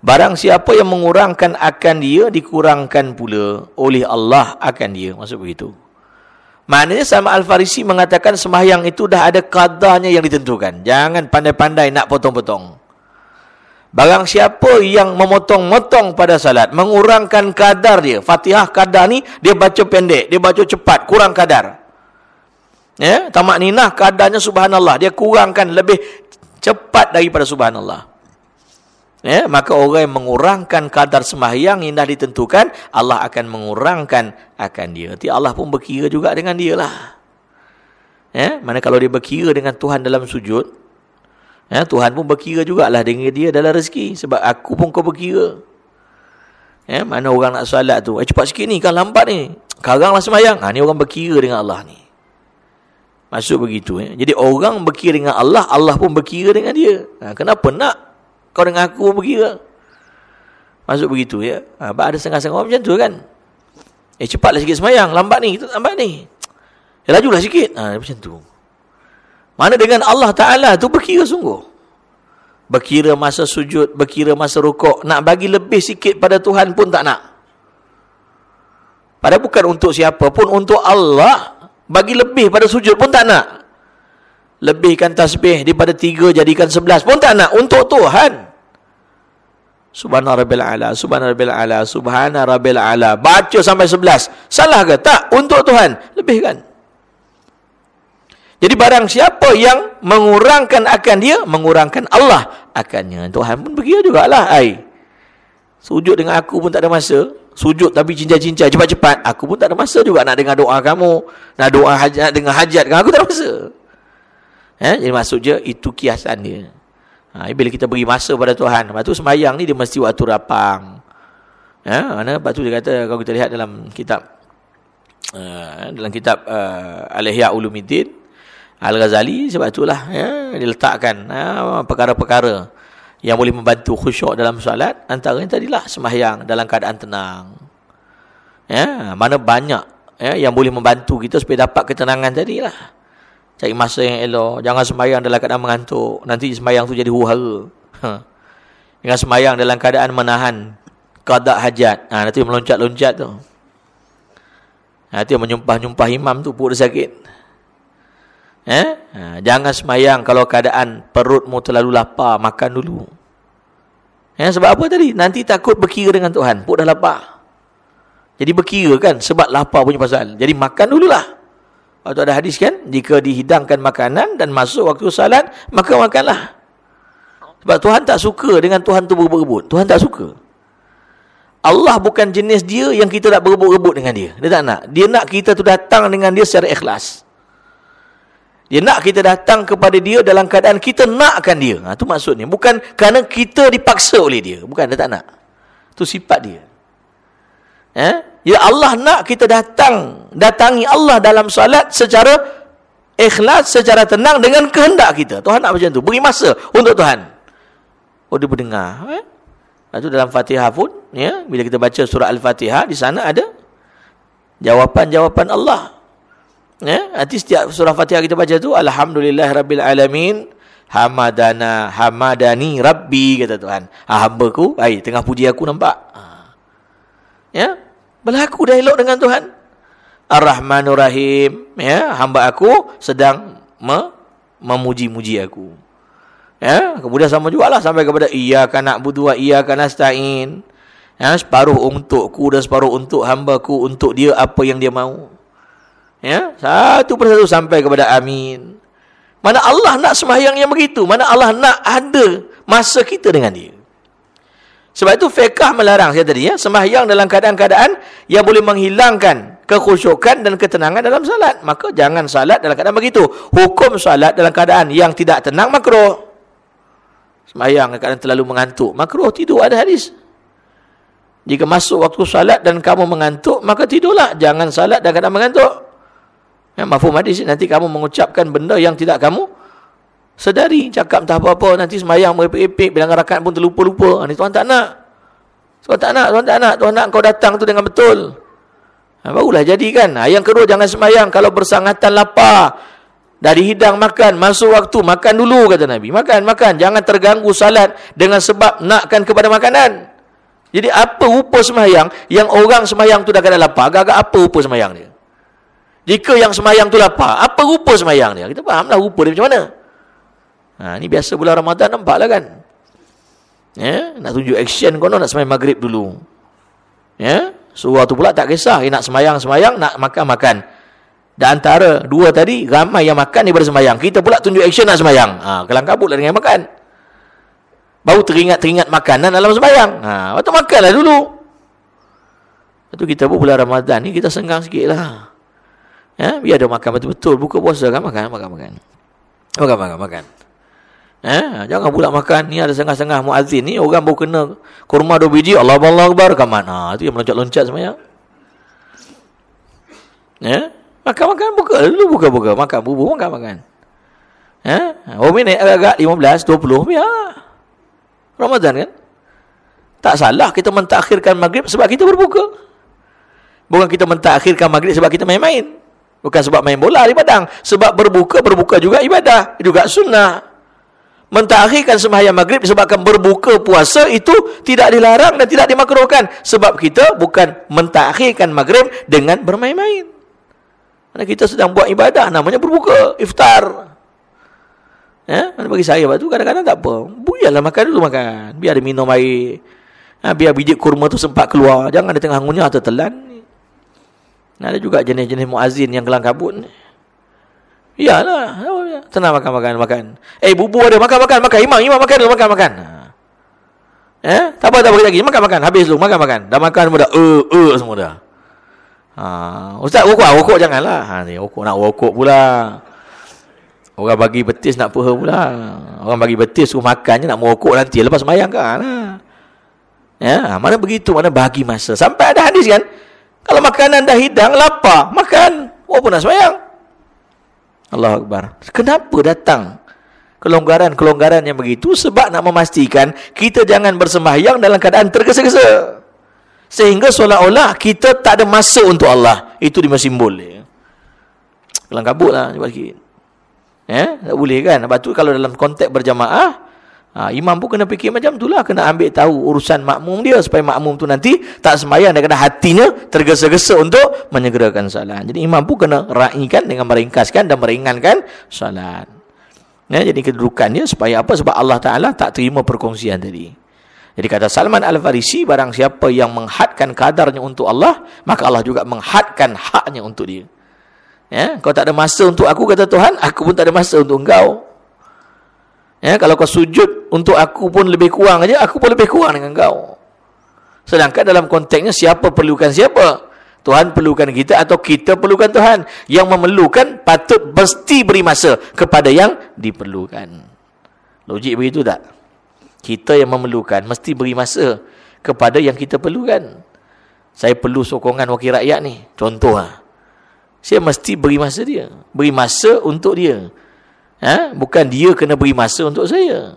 Barang siapa yang mengurangkan akan dia, dikurangkan pula oleh Allah akan dia. Maksud begitu. Maknanya Salman Al-Farisi mengatakan sembahyang itu dah ada kadarnya yang ditentukan. Jangan pandai-pandai nak potong-potong. Barang siapa yang memotong-motong pada salat, mengurangkan kadar dia. Fatihah kadar ni, dia baca pendek, dia baca cepat, kurang kadar. Ya, tamak ninah keadaannya subhanallah, dia kurangkan lebih cepat daripada subhanallah. Ya, maka orang yang mengurangkan kadar sembahyang yang dah ditentukan, Allah akan mengurangkan akan dia. Nanti Allah pun berkira juga dengan dia lah. Ya, mana kalau dia berkira dengan Tuhan dalam sujud, ya, Tuhan pun berkira jugalah dengan dia dalam rezeki. Sebab aku pun kau berkira. Ya, mana orang nak solat tu, eh cepat sikit ni, kan lambat ni. Karanglah sembahyang. Ha, ni orang berkira dengan Allah ni. Maksud begitu. Ya. Jadi orang berkira dengan Allah, Allah pun berkira dengan dia. Ha, kenapa nak kau dengan aku berkira? Maksud begitu ya. Ha, ada setengah-setengah orang macam tu kan. Eh cepatlah sikit semayang. Lambat ni. Kita lambat ni. Eh lajulah sikit. Ha, macam tu. Mana dengan Allah Ta'ala tu berkira sungguh. Berkira masa sujud, berkira masa rukuk. Nak bagi lebih sikit pada Tuhan pun tak nak. Padahal bukan untuk siapa pun, untuk Allah bagi lebih pada sujud pun tak nak. Lebihkan tasbih daripada tiga jadikan sebelas pun tak nak. Untuk Tuhan. Subhana Rabbil Ala, Subhana Rabbil Ala, Subhana Rabbil Ala. Baca sampai sebelas. Salah ke? Tak. Untuk Tuhan. Lebihkan. Jadi barang siapa yang mengurangkan akan dia, mengurangkan Allah akannya. Tuhan pun begitu jugalah. Ay. Sujud dengan aku pun tak ada masa. Sujud tapi cincai-cincai cepat-cepat. Aku pun tak ada masa juga nak dengar doa kamu. Nak doa hajat dengar hajat kan aku tak ada masa. Eh jadi je itu kiasan dia. Ha, bila kita beri masa pada Tuhan lepas tu semayang ni dia mesti waktu rapang. Ya eh, mana lepas tu dia kata kalau kita lihat dalam kitab uh, dalam kitab uh, Al-Ihya Ulumuddin Al-Ghazali sebab itulah ya diletakkan uh, perkara-perkara yang boleh membantu khusyuk dalam solat antaranya tadilah sembahyang dalam keadaan tenang. Ya mana banyak ya yang boleh membantu kita supaya dapat ketenangan tadilah. Cari masa yang elok. Jangan sembahyang dalam keadaan mengantuk. Nanti sembahyang tu jadi huru ha. dengan sembahyang dalam keadaan menahan qada hajat. Ha, nanti meloncat-loncat tu. Nanti menyumpah-nyumpah imam tu perut sakit Eh? Ha, jangan semayang kalau keadaan perutmu terlalu lapar, makan dulu. Eh, sebab apa tadi? Nanti takut berkira dengan Tuhan. Perut dah lapar. Jadi berkira kan sebab lapar punya pasal. Jadi makan dululah. Waktu ada hadis kan, jika dihidangkan makanan dan masuk waktu salat, maka makanlah. Sebab Tuhan tak suka dengan Tuhan tu berebut-rebut. Tuhan tak suka. Allah bukan jenis dia yang kita nak berebut-rebut dengan dia. Dia tak nak. Dia nak kita tu datang dengan dia secara ikhlas. Dia nak kita datang kepada dia dalam keadaan kita nakkan dia. Ha, itu maksudnya. Bukan kerana kita dipaksa oleh dia. Bukan, dia tak nak. Itu sifat dia. Eh? Ya Allah nak kita datang. Datangi Allah dalam salat secara ikhlas, secara tenang dengan kehendak kita. Tuhan nak macam tu. Beri masa untuk Tuhan. Oh, dia berdengar. Eh? Itu dalam Fatihah pun. Ya? Bila kita baca surah Al-Fatihah, di sana ada jawapan-jawapan Allah. Ya, nanti setiap surah Fatihah kita baca tu alhamdulillah rabbil alamin hamadana hamadani rabbi kata Tuhan. Ha, hamba ku, ai tengah puji aku nampak. Ha. Ya, berlaku elok dengan Tuhan. Ar-Rahmanur Rahim, ya, hamba aku sedang me memuji-muji aku. Ya, kemudian sama juga lah sampai kepada iyyaka na'budu wa iyyaka nasta'in. Ya, separuh untukku dan separuh untuk hamba-ku untuk dia apa yang dia mahu. Ya, satu persatu sampai kepada amin. Mana Allah nak sembahyang yang begitu? Mana Allah nak ada masa kita dengan dia? Sebab itu fiqh melarang saya tadi ya, sembahyang dalam keadaan-keadaan yang boleh menghilangkan kekhusyukan dan ketenangan dalam salat. Maka jangan salat dalam keadaan begitu. Hukum salat dalam keadaan yang tidak tenang makruh. Sembahyang dalam keadaan terlalu mengantuk, makruh tidur ada hadis. Jika masuk waktu salat dan kamu mengantuk, maka tidurlah. Jangan salat dalam keadaan mengantuk. Ya, mafhum hadis nanti kamu mengucapkan benda yang tidak kamu sedari. Cakap entah apa-apa. Nanti semayang merepek-repek. Bilang rakaat pun terlupa-lupa. Ini ha, Tuhan tak nak. Tuhan tak nak. Tuhan tak nak. Tuhan nak kau datang tu dengan betul. Ha, barulah jadikan. Ha, yang kedua jangan semayang kalau bersangatan lapar. Dari hidang makan, masuk waktu, makan dulu kata Nabi. Makan, makan. Jangan terganggu salat dengan sebab nakkan kepada makanan. Jadi apa rupa semayang yang orang semayang tu dah kena lapar? Agak-agak apa rupa semayang dia? Jika yang semayang tu lapar, apa rupa semayang dia? Kita fahamlah rupa dia macam mana. Ha, ni biasa bulan Ramadan nampak lah kan? Ya, nak tunjuk action kono nak semayang maghrib dulu. Ya, Surah tu pula tak kisah. Dia nak semayang-semayang, nak makan-makan. Dan antara dua tadi, ramai yang makan daripada semayang. Kita pula tunjuk action nak semayang. Ha, kelang kabut lah dengan makan. Baru teringat-teringat makanan dalam semayang. Ha, waktu makanlah dulu. Itu kita pun bulan Ramadan ni, kita senggang sikit lah. Ya, biar ada makan betul-betul. Buka puasa kan, makan, makan, makan. Makan, makan, makan. Eh, jangan pula makan ni ada setengah-setengah muazzin ni orang baru kena kurma dua biji Allah Allah Akbar kaman. Ha tu yang meloncat-loncat semaya. Eh, makan makan buka dulu buka buka makan bubur makan makan. Eh, oh minit agak-agak 15 20 ya. Ramadan kan? Tak salah kita mentakhirkan maghrib sebab kita berbuka. Bukan kita mentakhirkan maghrib sebab kita main-main. Bukan sebab main bola di padang. Sebab berbuka, berbuka juga ibadah. Juga sunnah mentakhirkan sembahyang maghrib disebabkan berbuka puasa itu tidak dilarang dan tidak dimakruhkan sebab kita bukan mentakhirkan maghrib dengan bermain-main. Karena kita sedang buat ibadah namanya berbuka, iftar. Ya, bagi saya waktu kadang-kadang tak apa. Biarlah makan dulu makan. Biar dia minum air. Ha, biar biji kurma tu sempat keluar. Jangan di tengah ngunyah atau telan. Ada juga jenis-jenis muazin yang kelang kabut ni. Iyalah. Tenang makan, makan. Eh, bubu ada. Makan, makan. Imam, imam makan dulu. Makan, makan. Eh, tak apa, tak apa lagi. Makan, makan. Habis dulu. Makan, makan. Dah makan semua dah. Uh, uh, semua dah. Ha, Ustaz, rokok lah. Rokok janganlah. Ha, ni, rokok nak rokok pula. Orang bagi betis nak puha pula. Orang bagi betis suruh makan je nak merokok nanti. Lepas semayang kan. Ha. Ya, mana begitu, mana bagi masa. Sampai ada hadis kan. Kalau makanan dah hidang, lapar. Makan. Walaupun nak semayang. Allah Akbar. Kenapa datang kelonggaran-kelonggaran yang begitu? Sebab nak memastikan kita jangan bersembahyang dalam keadaan tergesa-gesa. Sehingga seolah-olah kita tak ada masa untuk Allah. Itu dia simbol. Kelang kabut lah. Ya? Tak boleh kan? Lepas tu kalau dalam konteks berjamaah, Ha, imam pun kena fikir macam itulah. Kena ambil tahu urusan makmum dia. Supaya makmum tu nanti tak sembahyang. Dan kena hatinya tergesa-gesa untuk menyegerakan salat. Jadi imam pun kena raikan dengan meringkaskan dan meringankan salat. Ya, jadi kedudukannya supaya apa? Sebab Allah Ta'ala tak terima perkongsian tadi. Jadi kata Salman Al-Farisi, barang siapa yang menghadkan kadarnya untuk Allah, maka Allah juga menghadkan haknya untuk dia. Ya, kau tak ada masa untuk aku, kata Tuhan, aku pun tak ada masa untuk engkau. Ya, kalau kau sujud untuk aku pun lebih kurang aja, aku pun lebih kurang dengan kau. Sedangkan dalam konteksnya siapa perlukan siapa? Tuhan perlukan kita atau kita perlukan Tuhan. Yang memerlukan patut mesti beri masa kepada yang diperlukan. Logik begitu tak? Kita yang memerlukan mesti beri masa kepada yang kita perlukan. Saya perlu sokongan wakil rakyat ni. Contoh lah. Saya mesti beri masa dia. Beri masa untuk dia. Ha? Bukan dia kena beri masa untuk saya.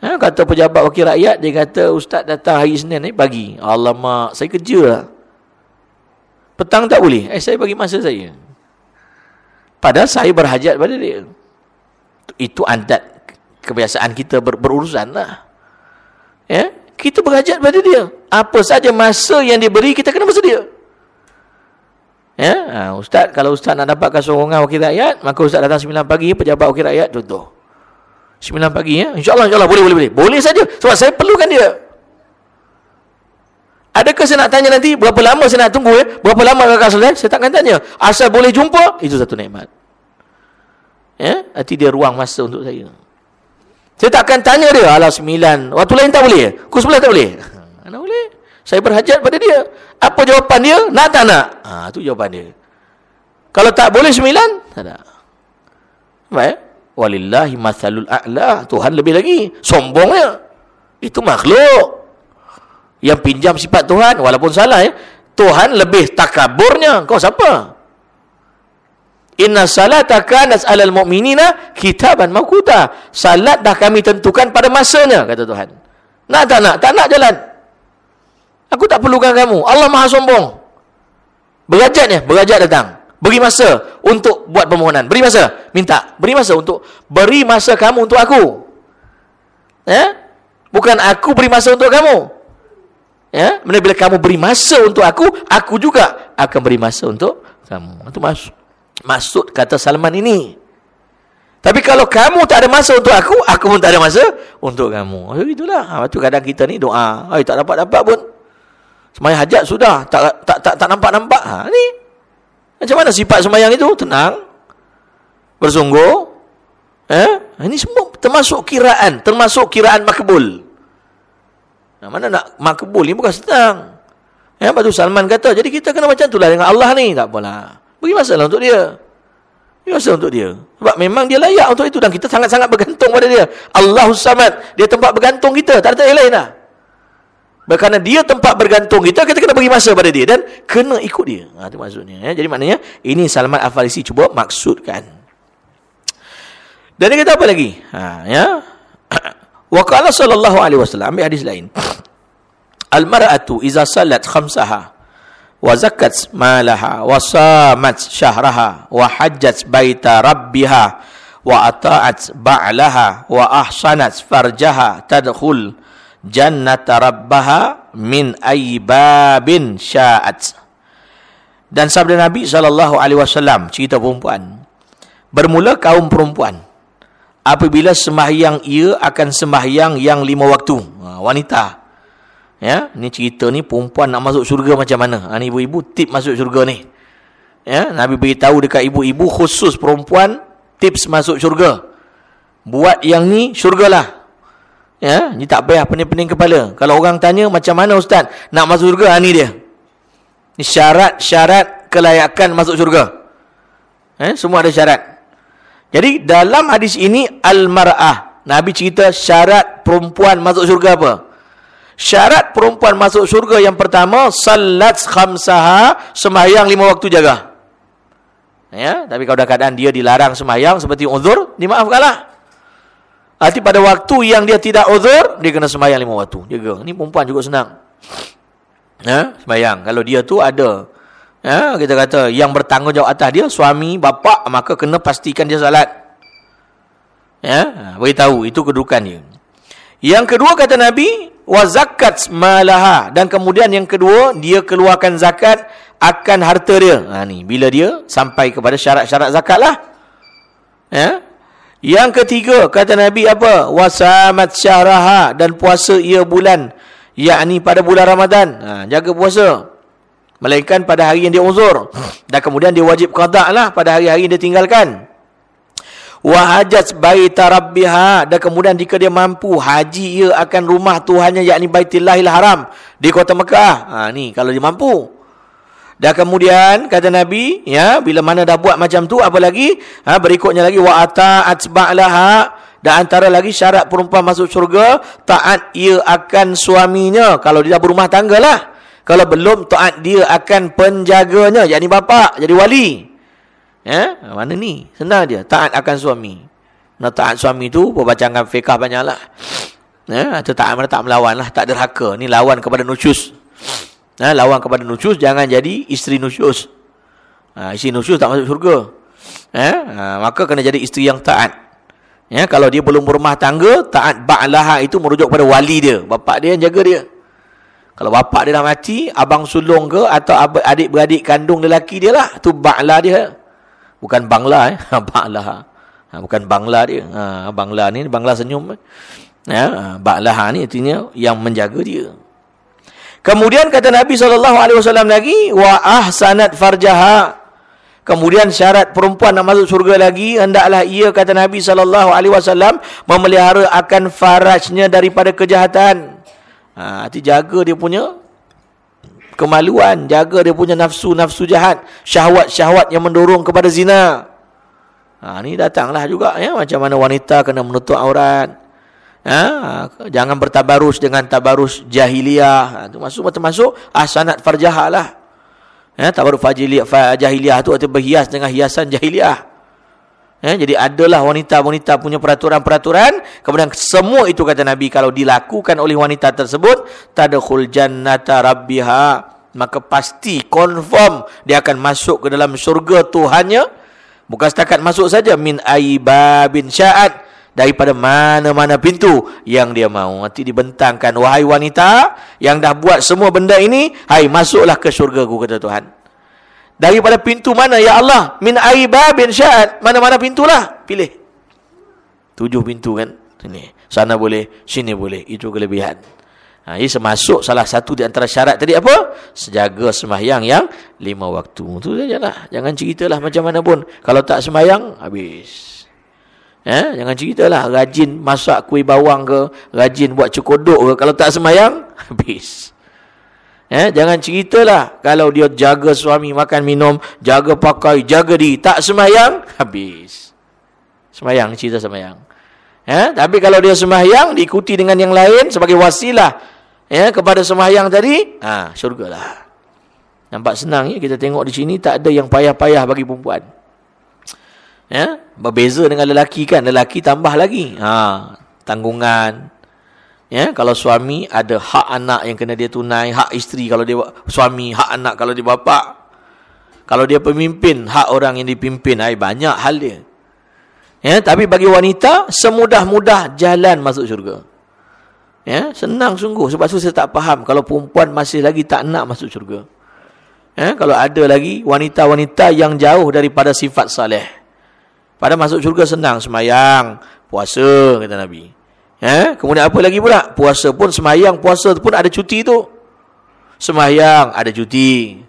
Ha? Kata pejabat wakil rakyat, dia kata, Ustaz datang hari Senin ni, pagi. Alamak, saya kerja lah. Petang tak boleh. Eh, saya bagi masa saya. Padahal saya berhajat pada dia. Itu adat kebiasaan kita ber berurusan lah. Ya? Kita berhajat pada dia. Apa saja masa yang diberi, kita kena masa dia. Ya, ha, ustaz kalau ustaz nak dapatkan sokongan wakil rakyat, maka ustaz datang 9 pagi pejabat wakil rakyat contoh. 9 pagi ya. Insya-Allah insya boleh boleh boleh. Boleh saja sebab saya perlukan dia. Adakah saya nak tanya nanti berapa lama saya nak tunggu ya? Berapa lama kakak selesai? Saya takkan tanya. Asal boleh jumpa, itu satu nikmat. Ya, nanti dia ruang masa untuk saya. Saya takkan tanya dia, alah sembilan. Waktu lain tak boleh? Pukul sebelah tak boleh? Saya berhajat pada dia. Apa jawapan dia? Nak tak nak? Ha, itu jawapan dia. Kalau tak boleh sembilan, tak ada. Baik. Walillahi mathalul a'la. Tuhan lebih lagi. Sombongnya. Itu makhluk. Yang pinjam sifat Tuhan. Walaupun salah ya. Tuhan lebih takaburnya. Kau siapa? Inna salata kanas alal mu'minina kitaban mawkuta. Salat dah kami tentukan pada masanya. Kata Tuhan. Nak tak nak? Tak nak jalan. Aku tak perlukan kamu. Allah maha sombong. Berajat ni, berajat datang. Beri masa untuk buat permohonan. Beri masa. Minta. Beri masa untuk. Beri masa kamu untuk aku. Ya? Bukan aku beri masa untuk kamu. Ya? Bila kamu beri masa untuk aku, aku juga akan beri masa untuk kamu. Itu maksud, maksud kata Salman ini. Tapi kalau kamu tak ada masa untuk aku, aku pun tak ada masa untuk kamu. Itulah. Ha, tu kadang kita ni doa. Ay, tak dapat-dapat pun. Semayang hajat sudah. Tak tak tak, tak nampak-nampak. Ha, ni. Macam mana sifat semayang itu? Tenang. Bersungguh. Eh? Ini semua termasuk kiraan. Termasuk kiraan makbul. Nah, mana nak makbul ni bukan senang. Ya, lepas tu Salman kata, jadi kita kena macam itulah dengan Allah ni. Tak apalah. Bagi masalah untuk dia. Biasa untuk dia. Sebab memang dia layak untuk itu dan kita sangat-sangat bergantung pada dia. Allahus Samad. Dia tempat bergantung kita. Tak ada yang lain lah. Kerana dia tempat bergantung kita, kita kena bagi masa pada dia. Dan kena ikut dia. Ha, itu maksudnya. Ya. Jadi maknanya, ini Salman Al-Farisi cuba maksudkan. Dan dia kata apa lagi? Ha, ya. Waqala sallallahu alaihi wasallam ambil hadis lain. Al-mar'atu iza salat khamsaha wa zakat malaha wa samat syahraha wa hajjat baita rabbiha wa ata'at ba'laha wa ahsanat farjaha tadkhul jannata rabbaha min aybabin sya'at dan sabda Nabi sallallahu alaihi wasallam cerita perempuan bermula kaum perempuan apabila sembahyang ia akan sembahyang yang lima waktu ha, wanita Ya, ni cerita ni perempuan nak masuk syurga macam mana? Ha, ni ibu-ibu tip masuk syurga ni. Ya, Nabi beritahu dekat ibu-ibu khusus perempuan tips masuk syurga. Buat yang ni syurgalah. Ya, ni tak payah pening-pening kepala. Kalau orang tanya macam mana ustaz nak masuk syurga, ha, ni dia. Ni syarat-syarat kelayakan masuk syurga. Eh, semua ada syarat. Jadi dalam hadis ini al-mar'ah. Nabi cerita syarat perempuan masuk syurga apa? Syarat perempuan masuk syurga yang pertama salat khamsaha sembahyang lima waktu jaga. Ya, tapi kalau dah keadaan dia dilarang sembahyang seperti uzur, dimaafkanlah. Arti pada waktu yang dia tidak uzur, dia kena sembahyang lima waktu jaga. Ini perempuan juga senang. Ya, sembahyang. Kalau dia tu ada ya, kita kata yang bertanggungjawab atas dia suami, bapa, maka kena pastikan dia salat. Ya, beritahu itu kedudukan dia. Yang kedua kata Nabi, wa zakat malaha dan kemudian yang kedua dia keluarkan zakat akan harta dia. Ha ni bila dia sampai kepada syarat-syarat zakatlah. Ya. Yang ketiga kata Nabi apa? Wasamat syahraha dan puasa ia bulan yakni pada bulan Ramadan. Ha jaga puasa. Melainkan pada hari yang dia uzur. Dan kemudian dia wajib qada lah pada hari-hari yang dia tinggalkan wa hajat baita rabbiha dan kemudian jika dia mampu haji ia akan rumah Tuhannya yakni Baitillahil Haram di kota Mekah. Ha ni kalau dia mampu. Dan kemudian kata Nabi, ya, bila mana dah buat macam tu apa lagi? Ha berikutnya lagi wa ata'at ba'laha dan antara lagi syarat perempuan masuk syurga taat ia akan suaminya kalau dia berumah tanggalah. Kalau belum taat dia akan penjaganya yakni bapa jadi wali. Ya, mana ni? Senang dia. Taat akan suami. Nak taat suami tu, perbacangan fiqah banyaklah. Ya, atau taat mana tak melawan lah. Tak derhaka. Ni lawan kepada nusyus. Ya, lawan kepada nusyus, jangan jadi isteri nusyus. Ha, isteri nusyus tak masuk syurga. Ya, ha, maka kena jadi isteri yang taat. Ya, kalau dia belum berumah tangga, taat ba'laha itu merujuk kepada wali dia. Bapak dia yang jaga dia. Kalau bapak dia dah mati, abang sulung ke atau adik-beradik kandung lelaki dia lah. Itu ba'lah dia. Bukan bangla eh. Ba'lah. Ha, bukan bangla dia. Ha, bangla ni, bangla senyum. Ya, ha, ba'lah ni artinya yang menjaga dia. Kemudian kata Nabi SAW lagi, wa ahsanat farjaha. Kemudian syarat perempuan nak masuk surga lagi, hendaklah ia kata Nabi SAW memelihara akan farajnya daripada kejahatan. Ha, hati jaga dia punya kemaluan, jaga dia punya nafsu-nafsu jahat, syahwat-syahwat yang mendorong kepada zina. Ha ni datanglah juga ya macam mana wanita kena menutup aurat. Ha jangan bertabarus dengan tabarus jahiliah. Ha tu masuk termasuk ahsanat farjahah lah. Ya tabarus fajiliyah jahiliah tu atau berhias dengan hiasan jahiliah. Ya, jadi adalah wanita-wanita punya peraturan-peraturan. Kemudian semua itu kata Nabi kalau dilakukan oleh wanita tersebut. Tadkhul jannata rabbiha maka pasti confirm dia akan masuk ke dalam syurga Tuhannya bukan setakat masuk saja min aibabin sya'at daripada mana-mana pintu yang dia mahu. Nanti dibentangkan, wahai wanita yang dah buat semua benda ini, hai masuklah ke syurga ku, kata Tuhan. Daripada pintu mana, ya Allah? Min aiba bin sya'ad. Mana-mana pintulah. Pilih. Tujuh pintu kan? Sini. Sana boleh, sini boleh. Itu kelebihan. Ha, ini semasuk salah satu di antara syarat tadi apa? Sejaga sembahyang yang lima waktu. Itu sajalah. Jangan ceritalah macam mana pun. Kalau tak sembahyang, habis. Eh, jangan ceritalah rajin masak kuih bawang ke, rajin buat cekodok ke kalau tak semayang habis. Eh, jangan ceritalah kalau dia jaga suami makan minum, jaga pakai, jaga di tak semayang habis. Semayang cerita semayang. Eh, tapi kalau dia semayang diikuti dengan yang lain sebagai wasilah eh, kepada semayang tadi, ha, syurgalah. Nampak senang ya kita tengok di sini tak ada yang payah-payah bagi perempuan. Ya, berbeza dengan lelaki kan, lelaki tambah lagi. Ha, tanggungan. Ya, kalau suami ada hak anak yang kena dia tunai, hak isteri kalau dia suami, hak anak kalau dia bapa. Kalau dia pemimpin, hak orang yang dipimpin, ai banyak hal dia. Ya, tapi bagi wanita semudah-mudah jalan masuk syurga. Ya, senang sungguh sebab tu saya tak faham kalau perempuan masih lagi tak nak masuk syurga. Ya, kalau ada lagi wanita-wanita yang jauh daripada sifat saleh. Pada masuk syurga senang semayang, puasa kata Nabi. Eh, kemudian apa lagi pula? Puasa pun semayang, puasa pun ada cuti tu. Semayang ada cuti.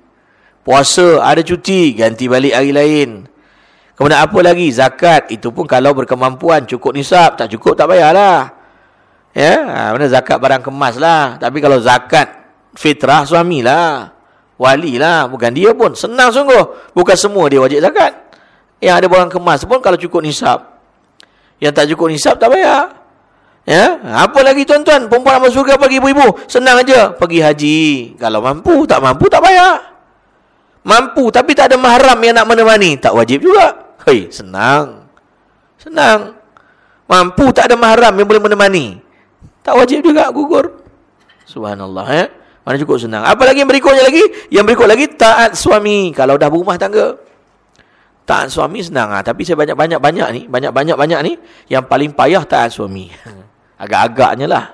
Puasa ada cuti, ganti balik hari lain. Kemudian apa lagi? Zakat itu pun kalau berkemampuan cukup nisab, tak cukup tak payahlah. Ya, ha, mana zakat barang kemas lah. Tapi kalau zakat fitrah suamilah. Wali lah. Bukan dia pun. Senang sungguh. Bukan semua dia wajib zakat. Yang ada barang kemas pun kalau cukup nisab. Yang tak cukup nisab tak payah. Ya, apa lagi tuan-tuan? Perempuan masuk surga pagi ibu-ibu. Senang aja pergi haji. Kalau mampu, tak mampu tak payah. Mampu tapi tak ada mahram yang nak menemani, tak wajib juga. Hei, senang. Senang. Mampu tak ada mahram yang boleh menemani. Tak wajib juga gugur. Subhanallah ya. Mana cukup senang. Apa lagi yang berikutnya lagi? Yang berikut lagi taat suami kalau dah berumah tangga. Taat suami senang ah, tapi saya banyak-banyak-banyak ni, banyak-banyak-banyak ni yang paling payah taat suami. Agak-agaknya lah.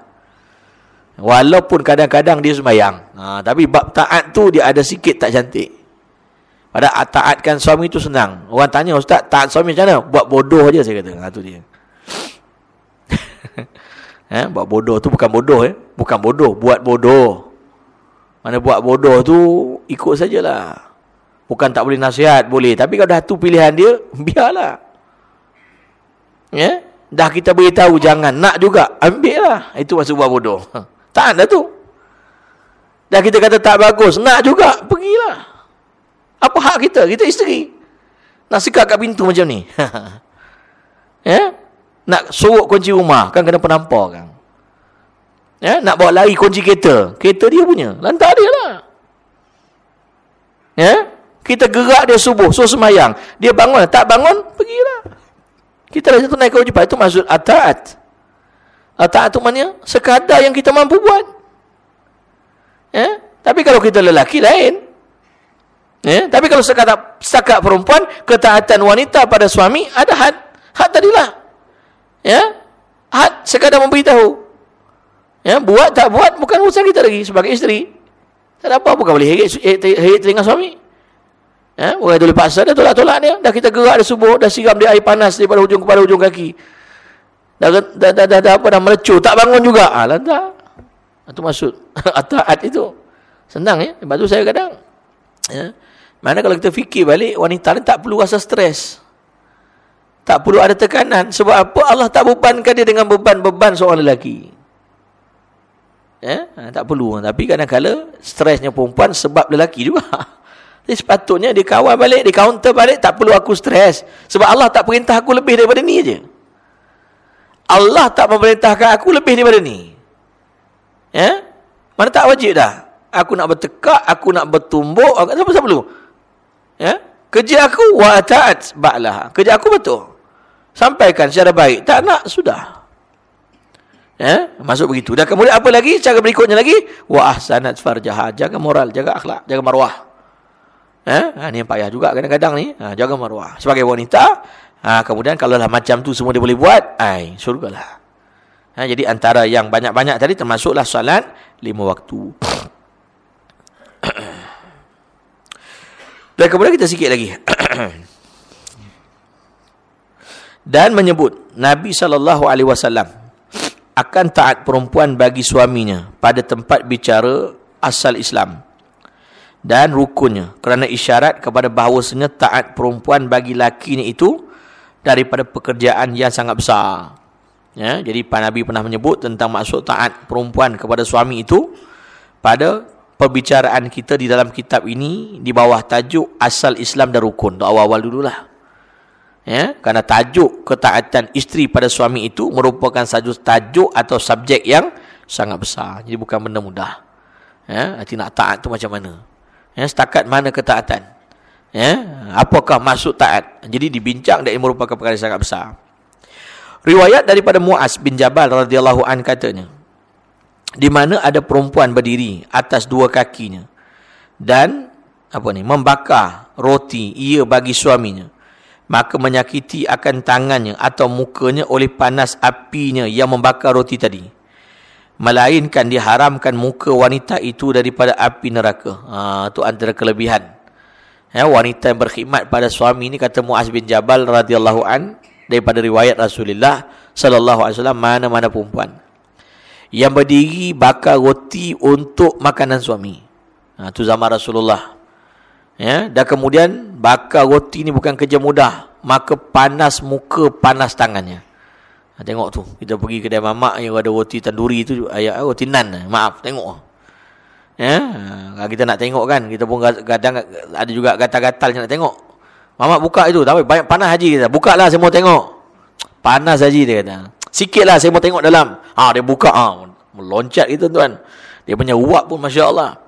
Walaupun kadang-kadang dia sembahyang. Ha, tapi bab taat tu dia ada sikit tak cantik. Pada taatkan suami tu senang. Orang tanya ustaz, taat suami macam mana? Buat bodoh aja saya kata. Ha tu dia. eh, buat bodoh tu bukan bodoh eh. Bukan bodoh, buat bodoh. Mana buat bodoh tu ikut sajalah. Bukan tak boleh nasihat, boleh. Tapi kalau dah tu pilihan dia, biarlah. Ya? Dah kita beritahu jangan, nak juga, ambil lah. Itu maksud buat bodoh. Tak ada tu. Dah kita kata tak bagus, nak juga, pergilah. Apa hak kita? Kita isteri. Nak sekat kat pintu macam ni. ya? Nak sorok kunci rumah, kan kena penampar kan. Ya? Nak bawa lari kunci kereta. Kereta dia punya. Lantar dia lah. Ya? Kita gerak dia subuh, so semayang. Dia bangun, tak bangun, pergilah. Kita rasa tu naik kewajipan. Itu maksud ataat. Ataat itu maknanya sekadar yang kita mampu buat. Ya? Tapi kalau kita lelaki lain. Ya? Tapi kalau sekadar setakat perempuan, ketaatan wanita pada suami, ada had. Had tadilah. Ya? Had sekadar memberitahu. Ya? Buat tak buat, bukan urusan kita lagi sebagai isteri. Tak ada apa, bukan boleh herit telinga suami. Eh, orang itu paksa dia tolak-tolak dia. Dah kita gerak dia subuh, dah siram dia air panas daripada hujung kepada hujung kaki. Dah dah dah, dah, dah apa dah melecur, tak bangun juga. Ah, lantak. Itu maksud ataat itu. Senang ya. Sebab tu saya kadang ya. Mana kalau kita fikir balik wanita ni tak perlu rasa stres. Tak perlu ada tekanan sebab apa Allah tak bebankan dia dengan beban-beban seorang lelaki. Ya, ha, tak perlu. Tapi kadang-kadang stresnya perempuan sebab lelaki juga. Jadi sepatutnya dia kawal balik, dia counter balik, tak perlu aku stres. Sebab Allah tak perintah aku lebih daripada ni aja. Allah tak memerintahkan aku lebih daripada ni. Ya? Mana tak wajib dah? Aku nak bertekak, aku nak bertumbuk, aku tak perlu. Ya? Kerja aku wa ta'at ba'lah. Kerja aku betul. Sampaikan secara baik. Tak nak, sudah. Ya, masuk begitu. Dan kemudian apa lagi? Cara berikutnya lagi, wa ahsanat farjaha, jaga moral, jaga akhlak, jaga marwah. Ya, ha, ni yang payah juga kadang-kadang ni, ha, jaga marwah. Sebagai wanita, ha, kemudian kalau lah macam tu semua dia boleh buat, ai, surgalah. Ha, jadi antara yang banyak-banyak tadi termasuklah salat lima waktu. Dan kemudian kita sikit lagi. Dan menyebut Nabi wasallam akan taat perempuan bagi suaminya pada tempat bicara asal Islam dan rukunnya. Kerana isyarat kepada bahawasanya taat perempuan bagi lakinya itu daripada pekerjaan yang sangat besar. Ya, jadi Pak Nabi pernah menyebut tentang maksud taat perempuan kepada suami itu pada perbicaraan kita di dalam kitab ini di bawah tajuk asal Islam dan rukun. Awal-awal dululah. Ya kerana tajuk ketaatan isteri pada suami itu merupakan satu tajuk atau subjek yang sangat besar. Jadi bukan benda mudah. Ya nanti nak taat tu macam mana ya setakat mana ketaatan? Ya apakah maksud taat? Jadi dibincang dan ini merupakan perkara yang sangat besar. Riwayat daripada Muaz bin Jabal radhiyallahu an katanya di mana ada perempuan berdiri atas dua kakinya dan apa ni membakar roti ia bagi suaminya maka menyakiti akan tangannya atau mukanya oleh panas apinya yang membakar roti tadi. Melainkan diharamkan muka wanita itu daripada api neraka. Ha, itu antara kelebihan. Ya, wanita yang berkhidmat pada suami ini kata Muaz bin Jabal radhiyallahu an daripada riwayat Rasulullah sallallahu alaihi wasallam mana-mana perempuan yang berdiri bakar roti untuk makanan suami. Ha, itu zaman Rasulullah. Ya, dan kemudian bakar roti ni bukan kerja mudah. Maka panas muka, panas tangannya. Ha, tengok tu. Kita pergi kedai mamak yang ada roti tanduri tu. Ayat roti nan. Maaf, tengok. Ya, ha, kita nak tengok kan. Kita pun kadang ada juga gatal-gatal nak tengok. Mamak buka itu. Tapi banyak panas haji kita. Buka lah saya mau tengok. Panas haji dia kata. Sikit lah saya mau tengok dalam. Ha, dia buka. Ha, meloncat gitu tuan. Dia punya uap pun Masya Allah.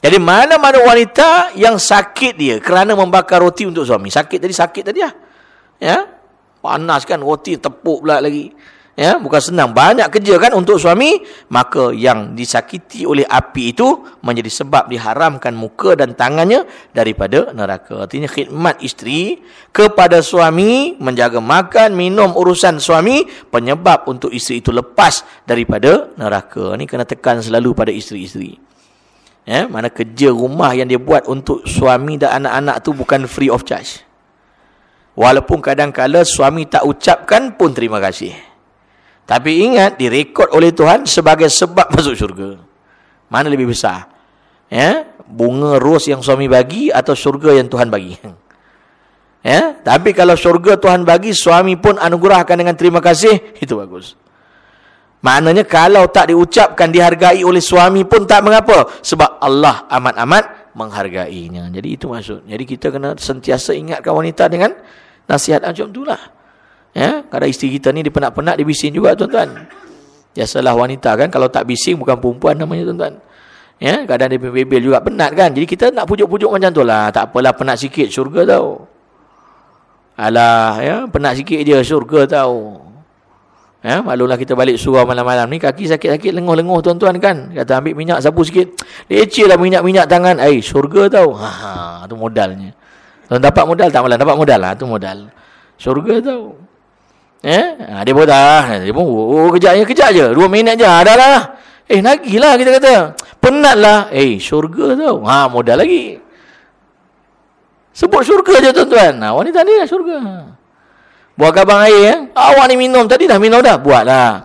Jadi mana-mana wanita yang sakit dia kerana membakar roti untuk suami. Sakit tadi, sakit tadi lah. Ya. Panas kan roti, tepuk pula lagi. Ya, bukan senang. Banyak kerja kan untuk suami. Maka yang disakiti oleh api itu menjadi sebab diharamkan muka dan tangannya daripada neraka. Artinya khidmat isteri kepada suami, menjaga makan, minum urusan suami, penyebab untuk isteri itu lepas daripada neraka. Ini kena tekan selalu pada isteri-isteri. Ya, mana kerja rumah yang dia buat untuk suami dan anak-anak tu bukan free of charge. Walaupun kadang-kala suami tak ucapkan pun terima kasih. Tapi ingat direkod oleh Tuhan sebagai sebab masuk syurga. Mana lebih besar? Ya, bunga ros yang suami bagi atau syurga yang Tuhan bagi? Ya, tapi kalau syurga Tuhan bagi, suami pun anugerahkan dengan terima kasih, itu bagus. Maknanya kalau tak diucapkan dihargai oleh suami pun tak mengapa. Sebab Allah amat-amat menghargainya. Jadi itu maksud. Jadi kita kena sentiasa ingatkan wanita dengan nasihat macam itulah. Ya, kadang isteri kita ni dia penat-penat dia bising juga tuan-tuan. Biasalah wanita kan kalau tak bising bukan perempuan namanya tuan-tuan. Ya, kadang dia bebel juga penat kan. Jadi kita nak pujuk-pujuk macam tu lah. Tak apalah penat sikit syurga tau. Alah, ya, penat sikit je syurga tau. Ya, maklumlah kita balik surau malam-malam ni kaki sakit-sakit lenguh-lenguh tuan-tuan kan. Kata ambil minyak sapu sikit. Lecehlah minyak-minyak tangan. Eh, syurga tau. Ha, ha tu modalnya. Tuan dapat modal tak malam? Dapat modal lah, tu modal. Syurga tau. Eh, ha, dia pun dah. Dia pun oh, kejap je, kejap je. Dua minit je. Ada lah. Eh, nagilah kita kata. Penatlah. Eh, syurga tau. Ha, modal lagi. Sebut syurga je tuan-tuan. Ha, wanita ni lah syurga. Buat kabang air ya. Awak ni minum tadi dah minum dah. Buatlah.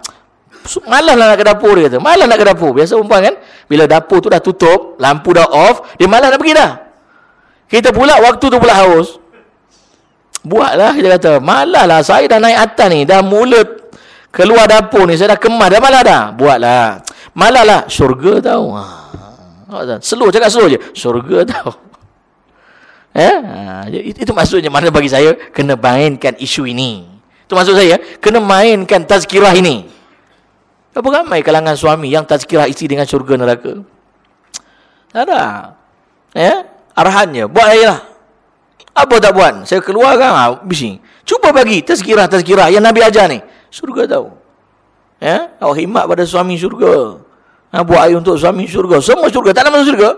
Malas lah nak ke dapur dia kata. Malas nak ke dapur. Biasa perempuan kan. Bila dapur tu dah tutup. Lampu dah off. Dia malas nak pergi dah. Kita pula waktu tu pula haus. Buatlah kita kata. Malas lah. Saya dah naik atas ni. Dah mulut keluar dapur ni. Saya dah kemas. Dah malas dah. Buatlah. Malas lah. Syurga tau. Ha. Slow cakap slow je. Syurga tau. Eh? Ha, itu maksudnya mana bagi saya kena mainkan isu ini. Itu maksud saya kena mainkan tazkirah ini. Berapa ramai kalangan suami yang tazkirah isteri dengan syurga neraka? Tak ada. Ya? Arahannya buat aja lah. Apa tak buat? Saya keluar kan ha, bising. Cuba bagi tazkirah-tazkirah yang Nabi ajar ni. Syurga tahu. Ya, awak khidmat pada suami syurga. Ha, buat air untuk suami syurga. Semua syurga. Tak nak masuk syurga.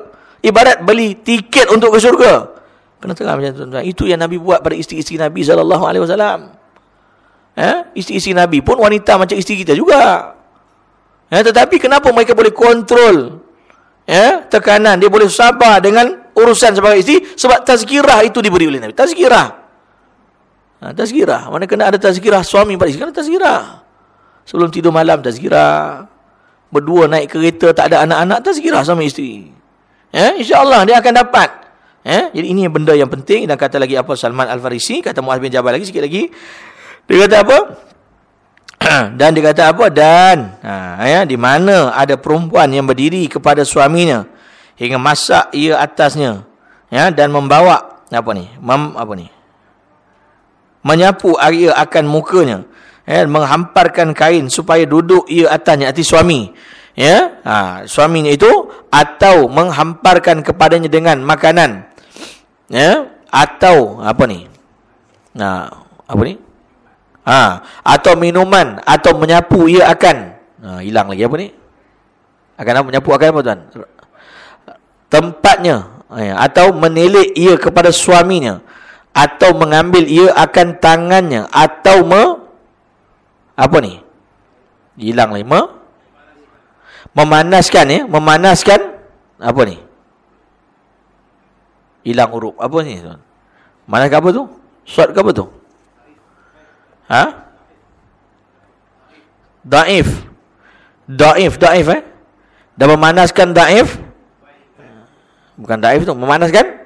Ibarat beli tiket untuk ke syurga. Kena tengah macam tu. Itu yang Nabi buat pada isteri-isteri Nabi SAW. Ya, isteri-isteri Nabi pun wanita macam isteri kita juga. Ya, tetapi kenapa mereka boleh kontrol ya, tekanan. Dia boleh sabar dengan urusan sebagai isteri. Sebab tazkirah itu diberi oleh Nabi. Tazkirah. Ha, tazkirah. Mana kena ada tazkirah suami pada isteri. Kena tazkirah. Sebelum tidur malam tazkirah. Berdua naik kereta tak ada anak-anak tazkirah sama isteri. Ya, InsyaAllah dia akan dapat. Ya, jadi ini benda yang penting. Dan kata lagi apa Salman Al-Farisi. Kata Muaz bin Jabal lagi sikit lagi. Dia kata apa? dan dia kata apa? Dan ha, ya, di mana ada perempuan yang berdiri kepada suaminya. Hingga masak ia atasnya. Ya, dan membawa apa ni? Mem, apa ni? Menyapu air akan mukanya ya, menghamparkan kain supaya duduk ia atasnya hati suami ya? Ha, suaminya itu atau menghamparkan kepadanya dengan makanan. Ya? Atau apa ni? Nah apa ni? Ha atau minuman atau menyapu ia akan. Ha, hilang lagi apa ni? Akan apa? Menyapu akan apa tuan? Tempatnya ya, atau menelik ia kepada suaminya. Atau mengambil ia akan tangannya. Atau me, apa ni? Hilang lima. Memanaskan ya, memanaskan apa ni? Hilang huruf. Apa ni? Mana apa tu? Short ke apa tu? Ha? Daif. Daif, daif eh? Dan memanaskan daif? Bukan daif tu, memanaskan?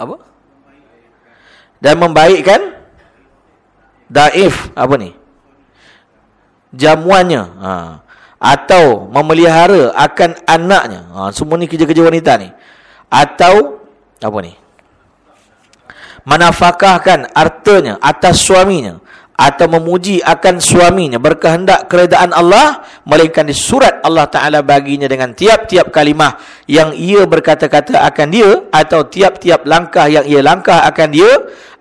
Apa? Dan membaikkan? daif apa ni jamuannya ha. Atau memelihara akan anaknya. Ha. semua ni kerja-kerja wanita ni. Atau apa ni? Menafkahkan hartanya atas suaminya. Atau memuji akan suaminya. Berkehendak keredaan Allah melainkan di surat Allah Taala baginya dengan tiap-tiap kalimah yang ia berkata-kata akan dia atau tiap-tiap langkah yang ia langkah akan dia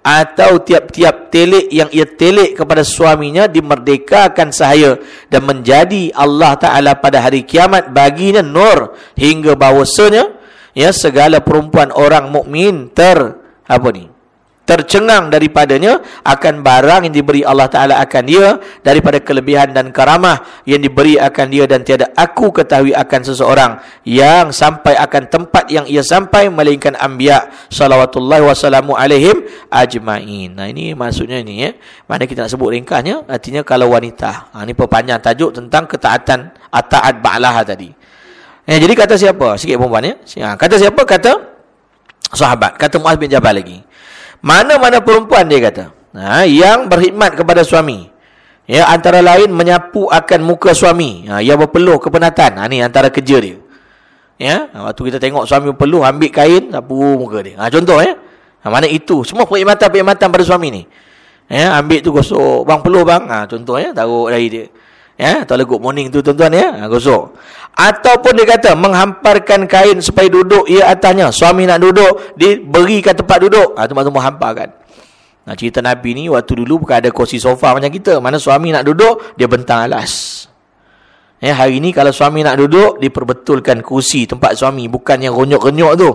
atau tiap-tiap telik yang ia telik kepada suaminya dimerdekakan sahaya dan menjadi Allah Taala pada hari kiamat baginya nur hingga bahwasanya ya segala perempuan orang mukmin ter apa ni tercengang daripadanya akan barang yang diberi Allah Ta'ala akan dia daripada kelebihan dan karamah yang diberi akan dia dan tiada aku ketahui akan seseorang yang sampai akan tempat yang ia sampai melainkan anbiya salawatullahi wassalamu alaihim ajma'in. Nah ini maksudnya ini ya mana kita nak sebut ringkasnya? Artinya kalau wanita ha, ini perpanjang tajuk tentang ketaatan ataat ba'lah tadi. Ya, jadi kata siapa? Sikit perempuan ya. Ha, kata siapa? Kata sahabat. Kata Muaz bin Jabal lagi mana-mana perempuan dia kata. Ha, yang berkhidmat kepada suami. Ya, antara lain menyapu akan muka suami. Ha, yang berpeluh kepenatan. Ha, ni antara kerja dia. Ya, waktu kita tengok suami berpeluh, ambil kain, sapu muka dia. Ha, contoh ya. Ha, mana itu? Semua perkhidmatan-perkhidmatan pada suami ni. Ya, ambil tu gosok. Bang peluh bang. Ha, contoh ya, taruh dari dia. Ya, atau good morning tu tuan-tuan ya. Ha, gosok. Ataupun dia kata menghamparkan kain supaya duduk ia atasnya. Suami nak duduk, diberikan tempat duduk. Ha, tu menghamparkan. Nah, cerita Nabi ni waktu dulu bukan ada kursi sofa macam kita. Mana suami nak duduk, dia bentang alas. Ya, hari ni kalau suami nak duduk, diperbetulkan kursi tempat suami. Bukan yang ronyok-ronyok tu.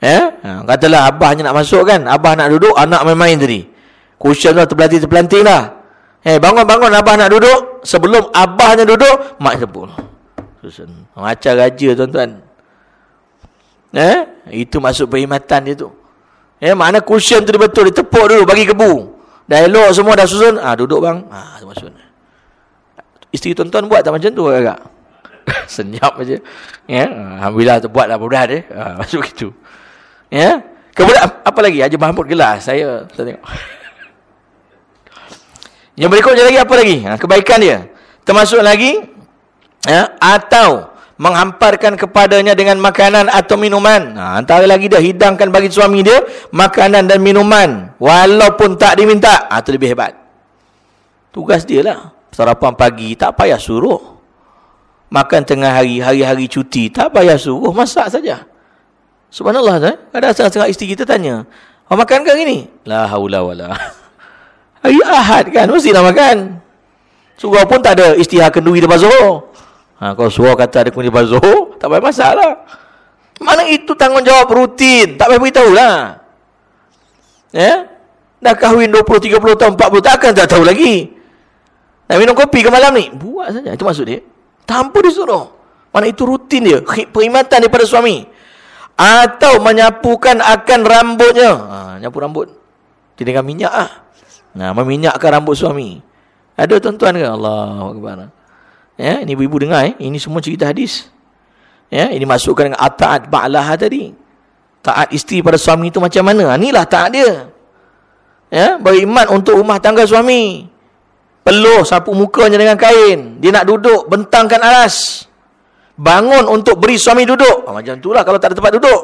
Ya, ha, katalah abahnya nak masuk kan. Abah nak duduk, anak main-main tadi. Cushion tu terpelanting-terpelanting lah. Eh bangun-bangun abah nak duduk, sebelum abahnya duduk, mak sebut. Susun. Macam raja tuan-tuan. Eh, itu masuk perkhidmatan dia tu. Eh, mana cushion tu betul ditepuk dulu bagi kebu. Dah elok semua dah susun. Ah, duduk bang. Ah, tu masuk. Isteri tuan-tuan buat tak macam tu agak. Senyap aja. Ya, alhamdulillah tu buatlah mudah dia. Ah, masuk gitu. Ya. Kemudian apa lagi? Haji Mahmud gelas. Saya saya tengok. Yang berikutnya lagi apa lagi? Ha, kebaikan dia. Termasuk lagi ya, atau menghamparkan kepadanya dengan makanan atau minuman. Ha, antara lagi dia hidangkan bagi suami dia makanan dan minuman walaupun tak diminta. Ha, itu lebih hebat. Tugas dia lah. Sarapan pagi tak payah suruh. Makan tengah hari, hari-hari cuti tak payah suruh, masak saja. Subhanallah, eh? ada setengah isteri kita tanya, "Oh makan ke hari ni?" La haula wala. Hari Ahad kan mesti nak makan. Surau pun tak ada istihar kenduri lepas Zuhur. Ha, kalau surau kata ada kenduri lepas Zuhur, tak payah masalah. Mana itu tanggungjawab rutin. Tak payah beritahu lah. Ya? Dah kahwin 20, 30 tahun, 40 tahun, akan tak tahu lagi. Nak minum kopi ke malam ni? Buat saja. Itu maksud dia. Tanpa disuruh. Mana itu rutin dia. Perkhidmatan daripada suami. Atau menyapukan akan rambutnya. Ha, nyapu rambut. Dia dengan minyak lah. Nah, meminyakkan rambut suami. Ada tuan-tuan ke? Allah Akbar. Ya, ini ibu-ibu dengar eh. Ini semua cerita hadis. Ya, ini masukkan dengan ataat ba'lah tadi. Taat isteri pada suami itu macam mana? Ha, inilah taat dia. Ya, beriman untuk rumah tangga suami. Peluh sapu mukanya dengan kain. Dia nak duduk, bentangkan alas. Bangun untuk beri suami duduk. Ha, macam itulah kalau tak ada tempat duduk.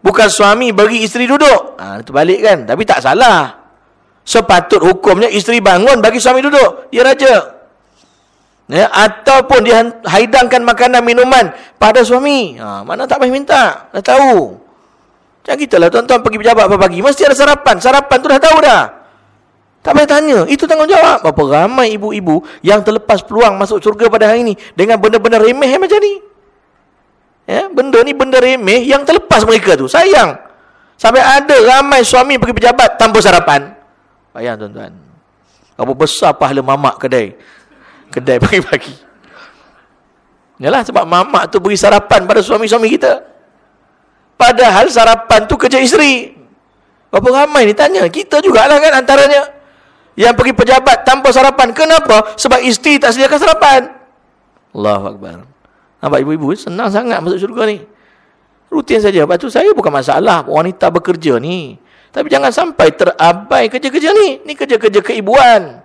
Bukan suami beri isteri duduk. Ha, itu balik kan. Tapi tak salah. Sepatut hukumnya isteri bangun bagi suami duduk. Dia raja. Ya, ataupun dia haidangkan makanan minuman pada suami. Ha, mana tak payah minta. Dah tahu. Macam kita lah tuan-tuan pergi pejabat pagi-pagi. Mesti ada sarapan. Sarapan tu dah tahu dah. Tak payah tanya. Itu tanggungjawab. Berapa ramai ibu-ibu yang terlepas peluang masuk surga pada hari ini. Dengan benda-benda remeh macam ni. Ya, benda ni benda remeh yang terlepas mereka tu. Sayang. Sampai ada ramai suami pergi pejabat tanpa sarapan. Bayang tuan-tuan. Apa besar pahala mamak kedai. Kedai pagi-pagi. Yalah sebab mamak tu beri sarapan pada suami-suami kita. Padahal sarapan tu kerja isteri. Berapa ramai ni tanya. Kita jugalah kan antaranya. Yang pergi pejabat tanpa sarapan. Kenapa? Sebab isteri tak sediakan sarapan. Allahu Akbar. Nampak ibu-ibu senang sangat masuk syurga ni. Rutin saja. Lepas tu saya bukan masalah wanita bekerja ni. Tapi jangan sampai terabai kerja-kerja ni. Ni kerja-kerja keibuan.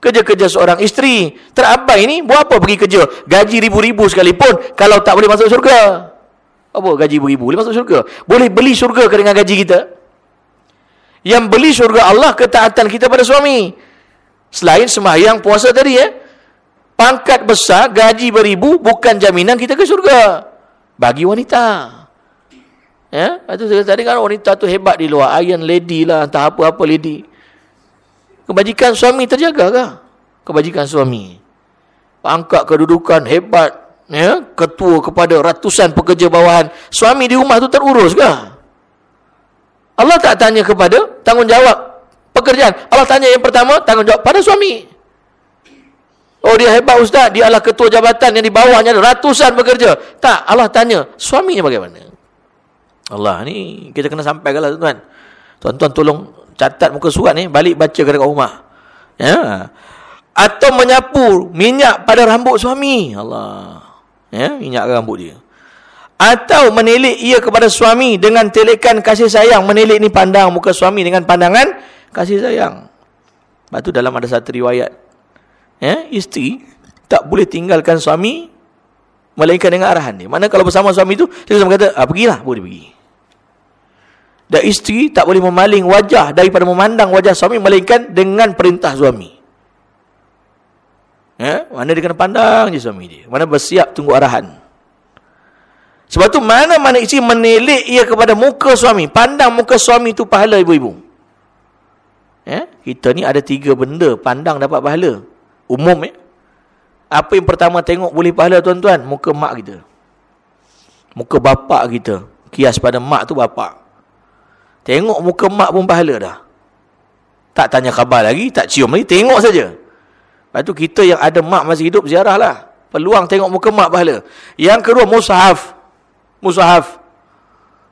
Kerja-kerja seorang isteri. Terabai ni, buat apa pergi kerja? Gaji ribu-ribu sekalipun, kalau tak boleh masuk syurga. Apa gaji ribu-ribu? Boleh masuk syurga? Boleh beli syurga ke dengan gaji kita? Yang beli syurga Allah, ketaatan kita pada suami. Selain sembahyang puasa tadi ya. Pangkat besar, gaji beribu, bukan jaminan kita ke syurga. Bagi wanita. Ya, itu saya tadi kan wanita tu hebat di luar, iron lady lah, entah apa-apa lady. Kebajikan suami terjaga ke? Kebajikan suami. Pangkat kedudukan hebat, ya, ketua kepada ratusan pekerja bawahan. Suami di rumah tu terurus ke? Allah tak tanya kepada tanggungjawab pekerjaan. Allah tanya yang pertama, tanggungjawab pada suami. Oh dia hebat ustaz, dia adalah ketua jabatan yang di bawahnya ada ratusan pekerja. Tak, Allah tanya, suaminya bagaimana? Allah ni kita kena sampai lah tuan-tuan. Tuan-tuan tolong catat muka surat ni balik baca dekat rumah. Ya. Atau menyapu minyak pada rambut suami. Allah. Ya, minyak rambut dia. Atau menilik ia kepada suami dengan telekan kasih sayang. Menilik ni pandang muka suami dengan pandangan kasih sayang. Lepas tu dalam ada satu riwayat. Ya, isteri tak boleh tinggalkan suami melainkan dengan arahan dia. Mana kalau bersama suami tu, dia sama kata, ah, pergilah, boleh pergi. Dan isteri tak boleh memaling wajah daripada memandang wajah suami melainkan dengan perintah suami. Ya? Mana dia kena pandang je suami dia. Mana bersiap tunggu arahan. Sebab tu mana-mana isteri menelik ia kepada muka suami. Pandang muka suami tu pahala ibu-ibu. Ya? Kita ni ada tiga benda pandang dapat pahala. Umum ya. Apa yang pertama tengok boleh pahala tuan-tuan? Muka mak kita. Muka bapak kita. Kias pada mak tu bapak. Tengok muka mak pun pahala dah. Tak tanya khabar lagi, tak cium lagi, tengok saja. Lepas tu kita yang ada mak masih hidup, ziarah lah. Peluang tengok muka mak pahala. Yang kedua, mushaf. Mushaf.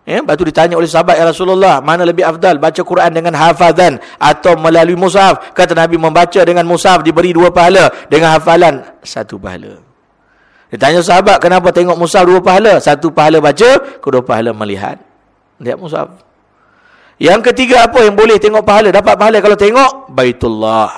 Ya, lepas tu ditanya oleh sahabat ya Rasulullah, mana lebih afdal, baca Quran dengan hafazan atau melalui mushaf? Kata Nabi, membaca dengan mushaf diberi dua pahala, dengan hafalan satu pahala. Ditanya sahabat, kenapa tengok mushaf dua pahala? Satu pahala baca, kedua pahala melihat. Lihat mushaf. Yang ketiga apa yang boleh tengok pahala? Dapat pahala kalau tengok Baitullah.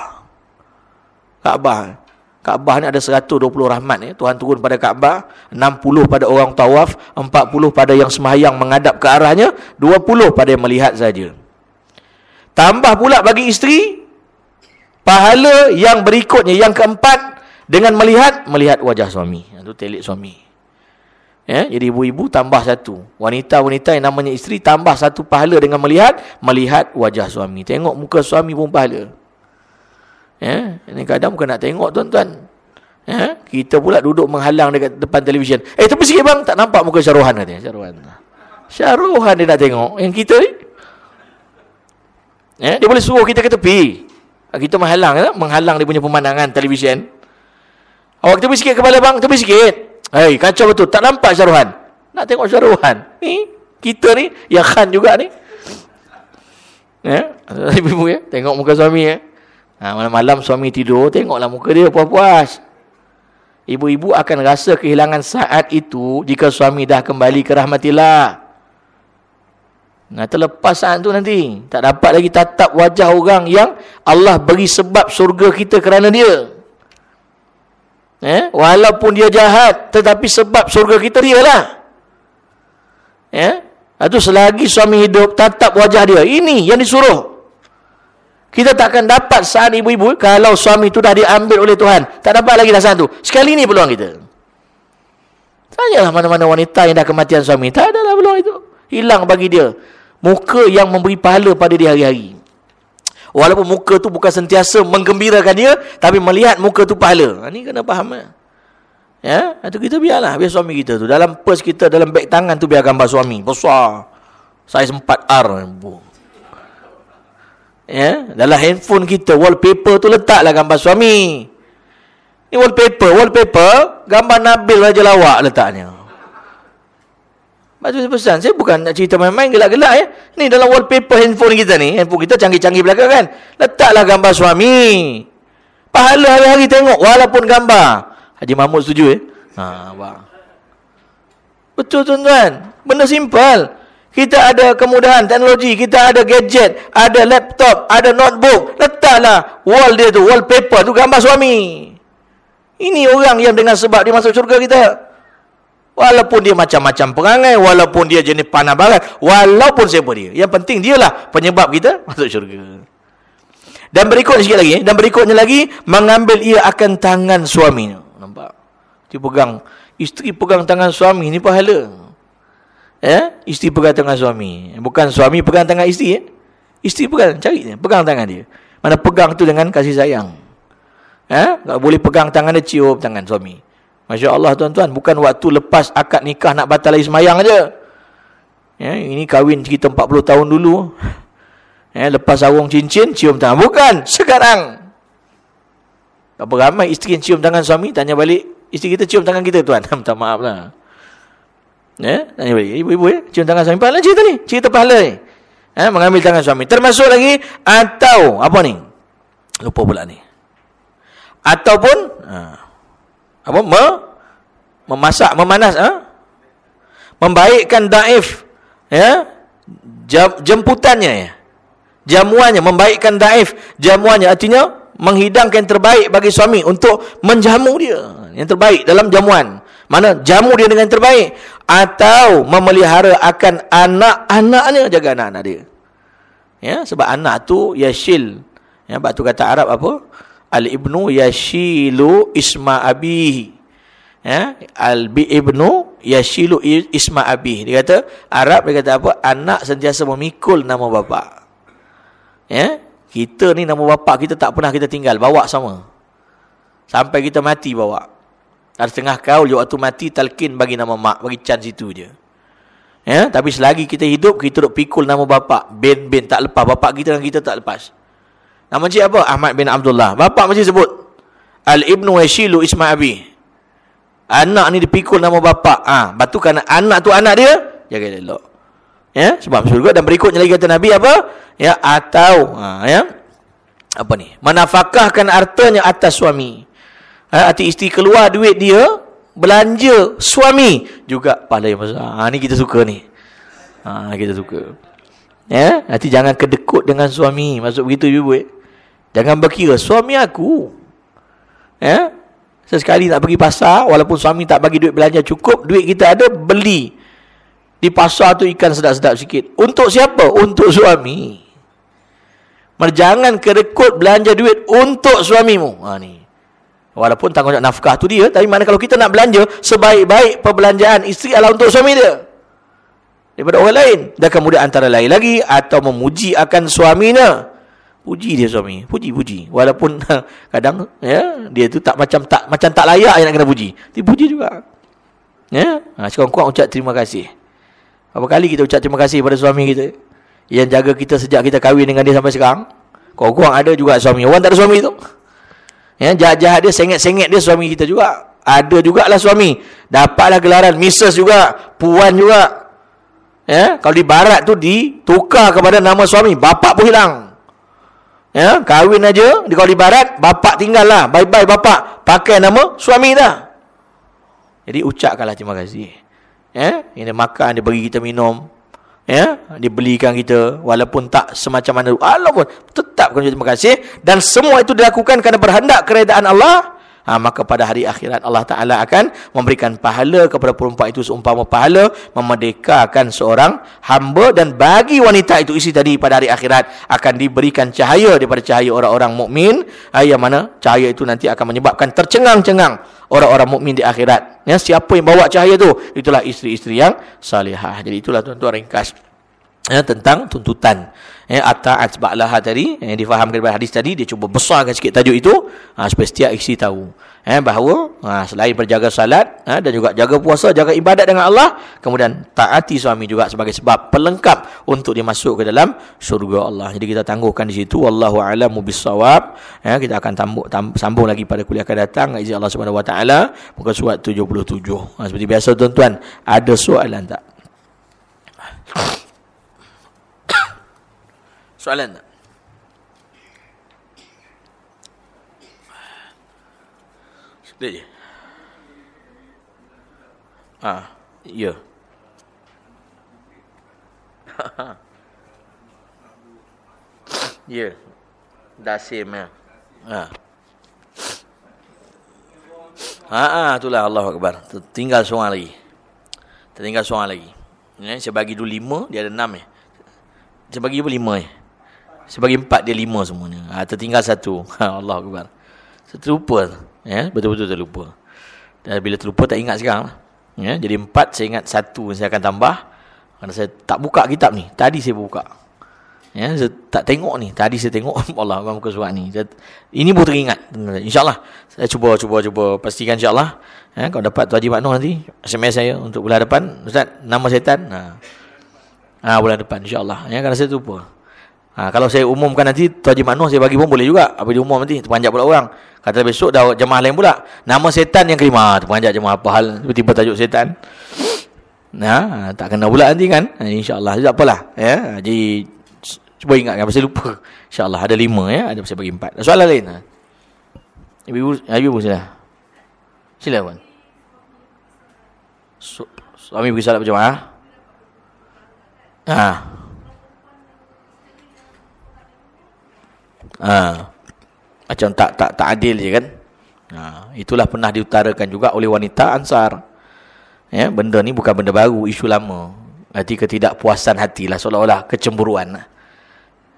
Kaabah. Kaabah ni ada 120 rahmat ya. Tuhan turun pada Kaabah, 60 pada orang tawaf, 40 pada yang sembahyang menghadap ke arahnya, 20 pada yang melihat saja. Tambah pula bagi isteri pahala yang berikutnya yang keempat dengan melihat melihat wajah suami. Itu telik suami. Ya, jadi ibu-ibu tambah satu. Wanita-wanita yang namanya isteri tambah satu pahala dengan melihat melihat wajah suami. Tengok muka suami pun pahala. Ya, ini kadang bukan nak tengok tuan-tuan. Ya, kita pula duduk menghalang dekat depan televisyen. Eh, tepi sikit bang, tak nampak muka Syaruhan katanya. Syaruhan. Syaruhan dia nak tengok. Yang kita ni. Ya, dia boleh suruh kita ke tepi. Kita menghalang, ya? menghalang dia punya pemandangan televisyen. Awak tepi sikit kepala bang, tepi sikit. Hei, kacau betul. Tak nampak Syaruhan. Nak tengok Syaruhan. Ni, kita ni, yang Khan juga ni. Ya, ibu-ibu ya, tengok muka suami ya. Ha, malam-malam suami tidur, tengoklah muka dia puas-puas. Ibu-ibu akan rasa kehilangan saat itu jika suami dah kembali ke rahmatillah. Nah, terlepas saat itu nanti. Tak dapat lagi tatap wajah orang yang Allah beri sebab surga kita kerana dia. Eh? Walaupun dia jahat, tetapi sebab surga kita dia lah. Eh? Itu selagi suami hidup, tatap wajah dia. Ini yang disuruh. Kita tak akan dapat saat ibu-ibu kalau suami itu dah diambil oleh Tuhan. Tak dapat lagi dah saat itu. Sekali ini peluang kita. Tanyalah mana-mana wanita yang dah kematian suami. Tak adalah peluang itu. Hilang bagi dia. Muka yang memberi pahala pada dia hari-hari. Walaupun muka tu bukan sentiasa menggembirakan dia. Tapi melihat muka tu pahala. Ini ha, kena faham. Ya? ya? Itu kita biarlah. Biar suami kita tu. Dalam pers kita, dalam beg tangan tu biar gambar suami. Besar. Saiz 4R. Buh. Ya, dalam handphone kita wallpaper tu letaklah gambar suami. Ni wallpaper, wallpaper gambar Nabil Raja Lawak letaknya. Maksud pesan, saya bukan nak cerita main-main gelak-gelak ya. Ni dalam wallpaper handphone kita ni, handphone kita canggih-canggih belakang kan. Letaklah gambar suami. Pahala hari-hari tengok walaupun gambar. Haji Mahmud setuju eh? Ha, bang. Betul tuan-tuan. Benda simple. Kita ada kemudahan teknologi, kita ada gadget, ada laptop, ada notebook. Letaklah wall dia tu, wallpaper tu gambar suami. Ini orang yang dengan sebab dia masuk syurga kita. Walaupun dia macam-macam perangai, walaupun dia jenis panah barat, walaupun siapa dia. Yang penting dialah penyebab kita masuk syurga. Dan berikutnya sikit lagi, dan berikutnya lagi, mengambil ia akan tangan suaminya. Nampak? Dia pegang, isteri pegang tangan suami, ini pahala. Ya, isteri pegang tangan suami. Bukan suami pegang tangan isteri. Eh? Isteri pegang, cari dia, pegang tangan dia. Mana pegang tu dengan kasih sayang. Ya, tak boleh pegang tangan dia, cium tangan suami. Masya Allah tuan-tuan, bukan waktu lepas akad nikah nak batal lagi semayang aja. Ya, ini kahwin kita 40 tahun dulu. Ya, lepas sarung cincin, cium tangan. Bukan, sekarang. Tak beramai isteri yang cium tangan suami, tanya balik, isteri kita cium tangan kita tuan. Minta maaf lah. Ya, tanya balik. Ibu-ibu ya, cium tangan suami. Pahala cerita ni. Cerita pahala ni. Ya, mengambil tangan suami. Termasuk lagi atau apa ni? Lupa pula ni. Ataupun ha, apa? Me, memasak, memanas, ha? Membaikkan daif ya. Jam, jemputannya ya. Jamuannya membaikkan daif jamuannya artinya menghidangkan yang terbaik bagi suami untuk menjamu dia. Yang terbaik dalam jamuan. Mana jamu dia dengan terbaik atau memelihara akan anak-anaknya jaga anak-anak dia. Ya, sebab anak tu yashil. Ya, bab tu kata Arab apa? Al ibnu yashilu isma abihi. Ya, al bi ibnu yashilu isma abihi. Dia kata Arab dia kata apa? Anak sentiasa memikul nama bapa. Ya, kita ni nama bapa kita tak pernah kita tinggal, bawa sama. Sampai kita mati bawa. Ada setengah kau waktu mati talqin bagi nama mak, bagi chance itu je. Ya, tapi selagi kita hidup, kita duk pikul nama bapa. Bin bin tak lepas bapa kita dan kita tak lepas. Nama cik apa? Ahmad bin Abdullah. Bapa mesti sebut Al Ibnu Yashilu Isma Abi. Anak ni dipikul nama bapa. Ah, ha, batu kerana anak tu anak dia, jaga elok. Ya, sebab surga dan berikutnya lagi kata Nabi apa? Ya, atau ha, ya. Apa ni? Menafkahkan hartanya atas suami. Ha, hati isteri keluar duit dia, belanja suami juga pahala yang besar. Ha, ni kita suka ni. Ha, kita suka. Ya, hati jangan kedekut dengan suami. Maksud begitu ibu eh. Jangan berkira suami aku. Ya. Sesekali nak pergi pasar walaupun suami tak bagi duit belanja cukup, duit kita ada beli. Di pasar tu ikan sedap-sedap sikit. Untuk siapa? Untuk suami. Jangan kedekut belanja duit untuk suamimu. Ha ni. Walaupun tanggungjawab nafkah tu dia, tapi mana kalau kita nak belanja, sebaik-baik perbelanjaan isteri adalah untuk suami dia. Daripada orang lain. Dan kemudian antara lain lagi, atau memuji akan suaminya. Puji dia suami. Puji-puji. Walaupun kadang ya dia tu tak macam tak macam tak layak yang nak kena puji. Tapi puji juga. Ya. Ha, sekurang-kurang ucap terima kasih. Berapa kali kita ucap terima kasih pada suami kita? Yang jaga kita sejak kita kahwin dengan dia sampai sekarang. Kurang-kurang ada juga suami. Orang tak ada suami tu. Ya, jahat-jahat dia, sengit-sengit dia suami kita juga. Ada jugalah suami. Dapatlah gelaran. Mrs. juga. Puan juga. Ya, kalau di barat tu ditukar kepada nama suami. Bapak pun hilang. Ya, kahwin aja di kalau barat, bapak tinggal lah. Bye-bye bapak. Pakai nama suami dah. Jadi ucapkanlah terima kasih. Ya, ini makan, dia bagi kita minum. Ya, dia belikan kita walaupun tak semacam mana. Walaupun tetap kena terima kasih dan semua itu dilakukan kerana berhendak keredaan Allah ha, maka pada hari akhirat Allah Ta'ala akan memberikan pahala kepada perempuan itu seumpama pahala memerdekakan seorang hamba dan bagi wanita itu isi tadi pada hari akhirat akan diberikan cahaya daripada cahaya orang-orang mukmin. Ha, yang mana cahaya itu nanti akan menyebabkan tercengang-cengang orang-orang mukmin di akhirat. Ya, siapa yang bawa cahaya itu itulah isteri-isteri yang salihah. Jadi itulah tuan-tuan ringkas ya, tentang tuntutan. Ya, at-ta'at ba'laha tadi yang difahamkan daripada hadis tadi dia cuba besarkan sikit tajuk itu ha, supaya setiap isi tahu ya, bahawa ha, selain berjaga salat ha, dan juga jaga puasa jaga ibadat dengan Allah kemudian taati suami juga sebagai sebab pelengkap untuk dia masuk ke dalam syurga Allah. Jadi kita tangguhkan di situ wallahu a'lamu bissawab. Ya, kita akan tambuk, tam, sambung lagi pada kuliah akan datang izin Allah Subhanahu wa taala muka surat 77 ha, seperti biasa tuan-tuan ada soalan tak Soalan tak? Sudah je. Ah, ya. ya. Dah same ya. Ha. Ha, ha itulah Allah Akbar. Tinggal seorang lagi. Tinggal seorang lagi. Ya, saya bagi dulu lima, dia ada enam ya. Saya bagi apa lima ya. Sebagai empat dia lima semuanya. Ha, tertinggal satu. Ha, Allah Akbar. Saya terlupa. Ya, betul-betul terlupa. Dan bila terlupa tak ingat sekarang. Lah. Ya, jadi empat saya ingat satu saya akan tambah. Kerana saya tak buka kitab ni. Tadi saya buka. Ya, saya tak tengok ni. Tadi saya tengok Allah Akbar muka surat ni. Saya, ini pun teringat. InsyaAllah. Saya cuba, cuba, cuba pastikan insyaAllah. Ya, kalau dapat tu Haji Maknoh nanti. SMS saya untuk bulan depan. Ustaz, nama setan. Ha. Ha, bulan depan insyaAllah. Ya, kerana saya terlupa. Ha, kalau saya umumkan nanti Tuan Haji Maknoh saya bagi pun boleh juga. Apa dia umum nanti terpanjat pula orang. Kata besok dah jemaah lain pula. Nama setan yang kelima. Terpanjat jemaah apa hal. Tiba-tiba tajuk setan. Nah, ha, tak kena pula nanti kan. Ha, InsyaAllah. Tak apalah. Ya. Jadi cuba ingatkan. Pasal lupa. InsyaAllah ada lima ya. Ada pasal bagi empat. Soalan lain. Ha? Ibu, ibu sila. Sila pun. So, suami pergi salat berjemaah. Ha. Ha. Macam tak tak tak adil je kan. Ha. itulah pernah diutarakan juga oleh wanita Ansar. Ya, benda ni bukan benda baru, isu lama. Nanti ketidakpuasan hatilah seolah-olah kecemburuan.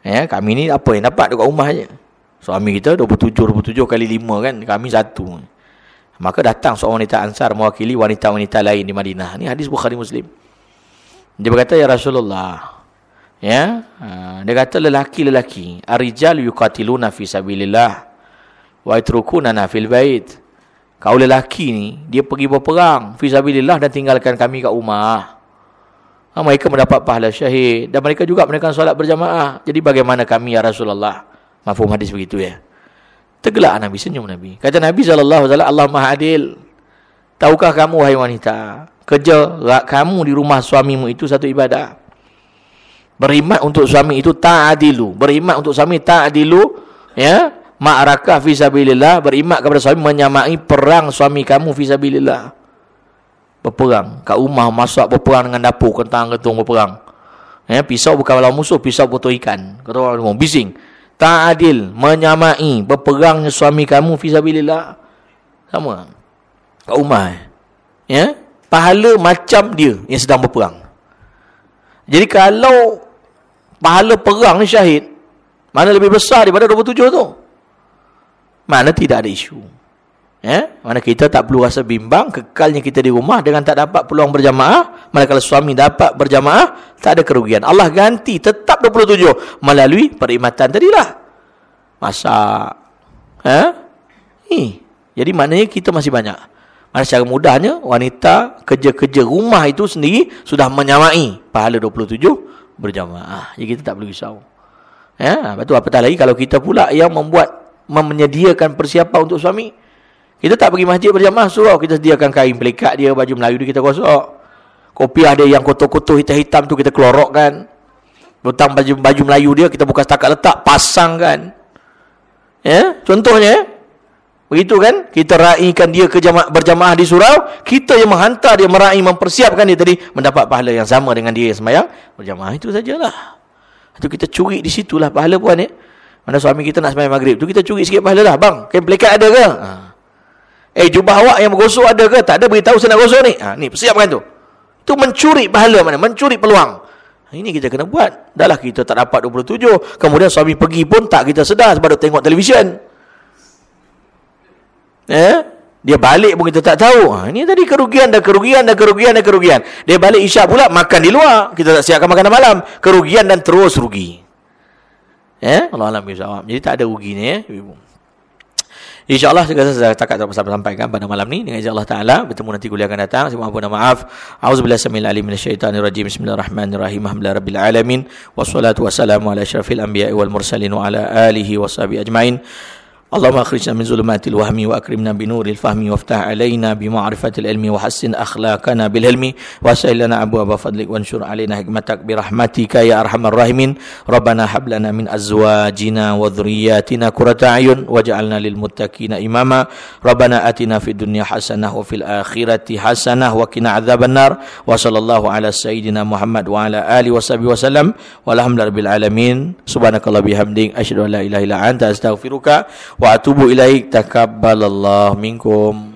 Ya, kami ni apa yang dapat dekat rumah aje. Suami kita 27 27 kali 5 kan, kami satu. Maka datang seorang wanita Ansar mewakili wanita-wanita lain di Madinah. Ni hadis Bukhari Muslim. Dia berkata ya Rasulullah, Ya, ha, dia kata lelaki-lelaki, ar-rijal yuqatiluna fi sabilillah wa yatrukuna fil bait. Kau lelaki ni, dia pergi berperang fi sabilillah dan tinggalkan kami kat rumah. Ha, mereka mendapat pahala syahid dan mereka juga menaikkan solat berjamaah. Jadi bagaimana kami ya Rasulullah? Mafhum hadis begitu ya. Tergelak Nabi senyum Nabi. Kata Nabi sallallahu alaihi wasallam, Allah Maha Adil. Tahukah kamu wahai wanita, kerja kamu di rumah suamimu itu satu ibadah. Berimat untuk suami itu ta'adilu. Berimat untuk suami ta'adilu. Ya. Ma'rakah fisabilillah. Berimat kepada suami menyamai perang suami kamu fisabilillah. Berperang. Kat rumah masak berperang dengan dapur. Kentang ketung berperang. Ya. Pisau bukan lawan musuh. Pisau potong ikan. Kata orang bising. Ta'adil. Menyamai berperangnya suami kamu fisabilillah. Sama. Kat rumah. Ya. Pahala macam dia yang sedang berperang. Jadi kalau pahala perang ni syahid, mana lebih besar daripada 27 tu? Mana tidak ada isu. Ya? Mana kita tak perlu rasa bimbang, kekalnya kita di rumah dengan tak dapat peluang berjamaah, mana kalau suami dapat berjamaah, tak ada kerugian. Allah ganti tetap 27 melalui perkhidmatan tadilah. masak. Ha? Ni. Jadi maknanya kita masih banyak. Mana secara mudahnya wanita kerja-kerja rumah itu sendiri sudah menyamai pahala 27 berjamaah. Jadi kita tak perlu risau. Ya, betul apatah lagi kalau kita pula yang membuat menyediakan persiapan untuk suami. Kita tak pergi masjid berjamaah surau, kita sediakan kain pelikat dia, baju Melayu dia kita gosok. Kopi ada yang kotor-kotor hitam-hitam tu kita kelorokkan. Butang baju baju Melayu dia kita buka setakat letak, pasangkan. Ya, contohnya Begitu kan? Kita raikan dia ke jama berjamaah di surau, kita yang menghantar dia meraih mempersiapkan dia tadi mendapat pahala yang sama dengan dia yang sembahyang berjamaah itu sajalah. Itu kita curi di situlah pahala puan ya. Mana suami kita nak sembahyang maghrib tu kita curi sikit pahala lah. Bang, kain pelikat ada ke? Ha. Eh, jubah awak yang bergosok ada ke? Tak ada beritahu saya nak gosok ni. Ha, ni persiapkan tu. Itu mencuri pahala mana? Mencuri peluang. Ha, ini kita kena buat. Dahlah kita tak dapat 27. Kemudian suami pergi pun tak kita sedar sebab tengok televisyen. Eh? Dia balik pun kita tak tahu. Ha, ini tadi kerugian dan kerugian dan kerugian dan kerugian. Dia balik isyak pula makan di luar. Kita tak siapkan makanan malam. Kerugian dan terus rugi. Eh? Allah Alam Bisawab. Jadi tak ada rugi ni. Eh? InsyaAllah saya rasa tak tak sampai sampaikan pada malam ni dengan izin Allah Taala bertemu nanti kuliah akan datang. Saya mohon maaf. Auzubillahi samil alim minasyaitonir rajim. Bismillahirrahmanirrahim. Alhamdulillahirabbil alamin. Wassalatu wassalamu ala asyrafil anbiya'i wal mursalin wa ala alihi washabihi ajmain. اللهم أخرجنا من ظلمات الوهم وأكرمنا بنور الفهم وافتح علينا بمعرفة العلم وحسن أخلاقنا بالهلم وسهل لنا أبواب فضلك وانشر علينا حكمتك برحمتك يا أرحم الراحمين. ربنا هب لنا من أزواجنا وذرياتنا قرة أعين واجعلنا للمتقين إماما. ربنا آتنا في الدنيا حسنة وفي الآخرة حسنة وقنا عذاب النار. وصلى الله على سيدنا محمد وعلى آله وصحبه وسلم. والحمد لله رب العالمين. سبحانك اللهم وبحمدك أشهد أن لا إله إلا أنت أستغفرك wa atubu ilaik takabbalallah minkum.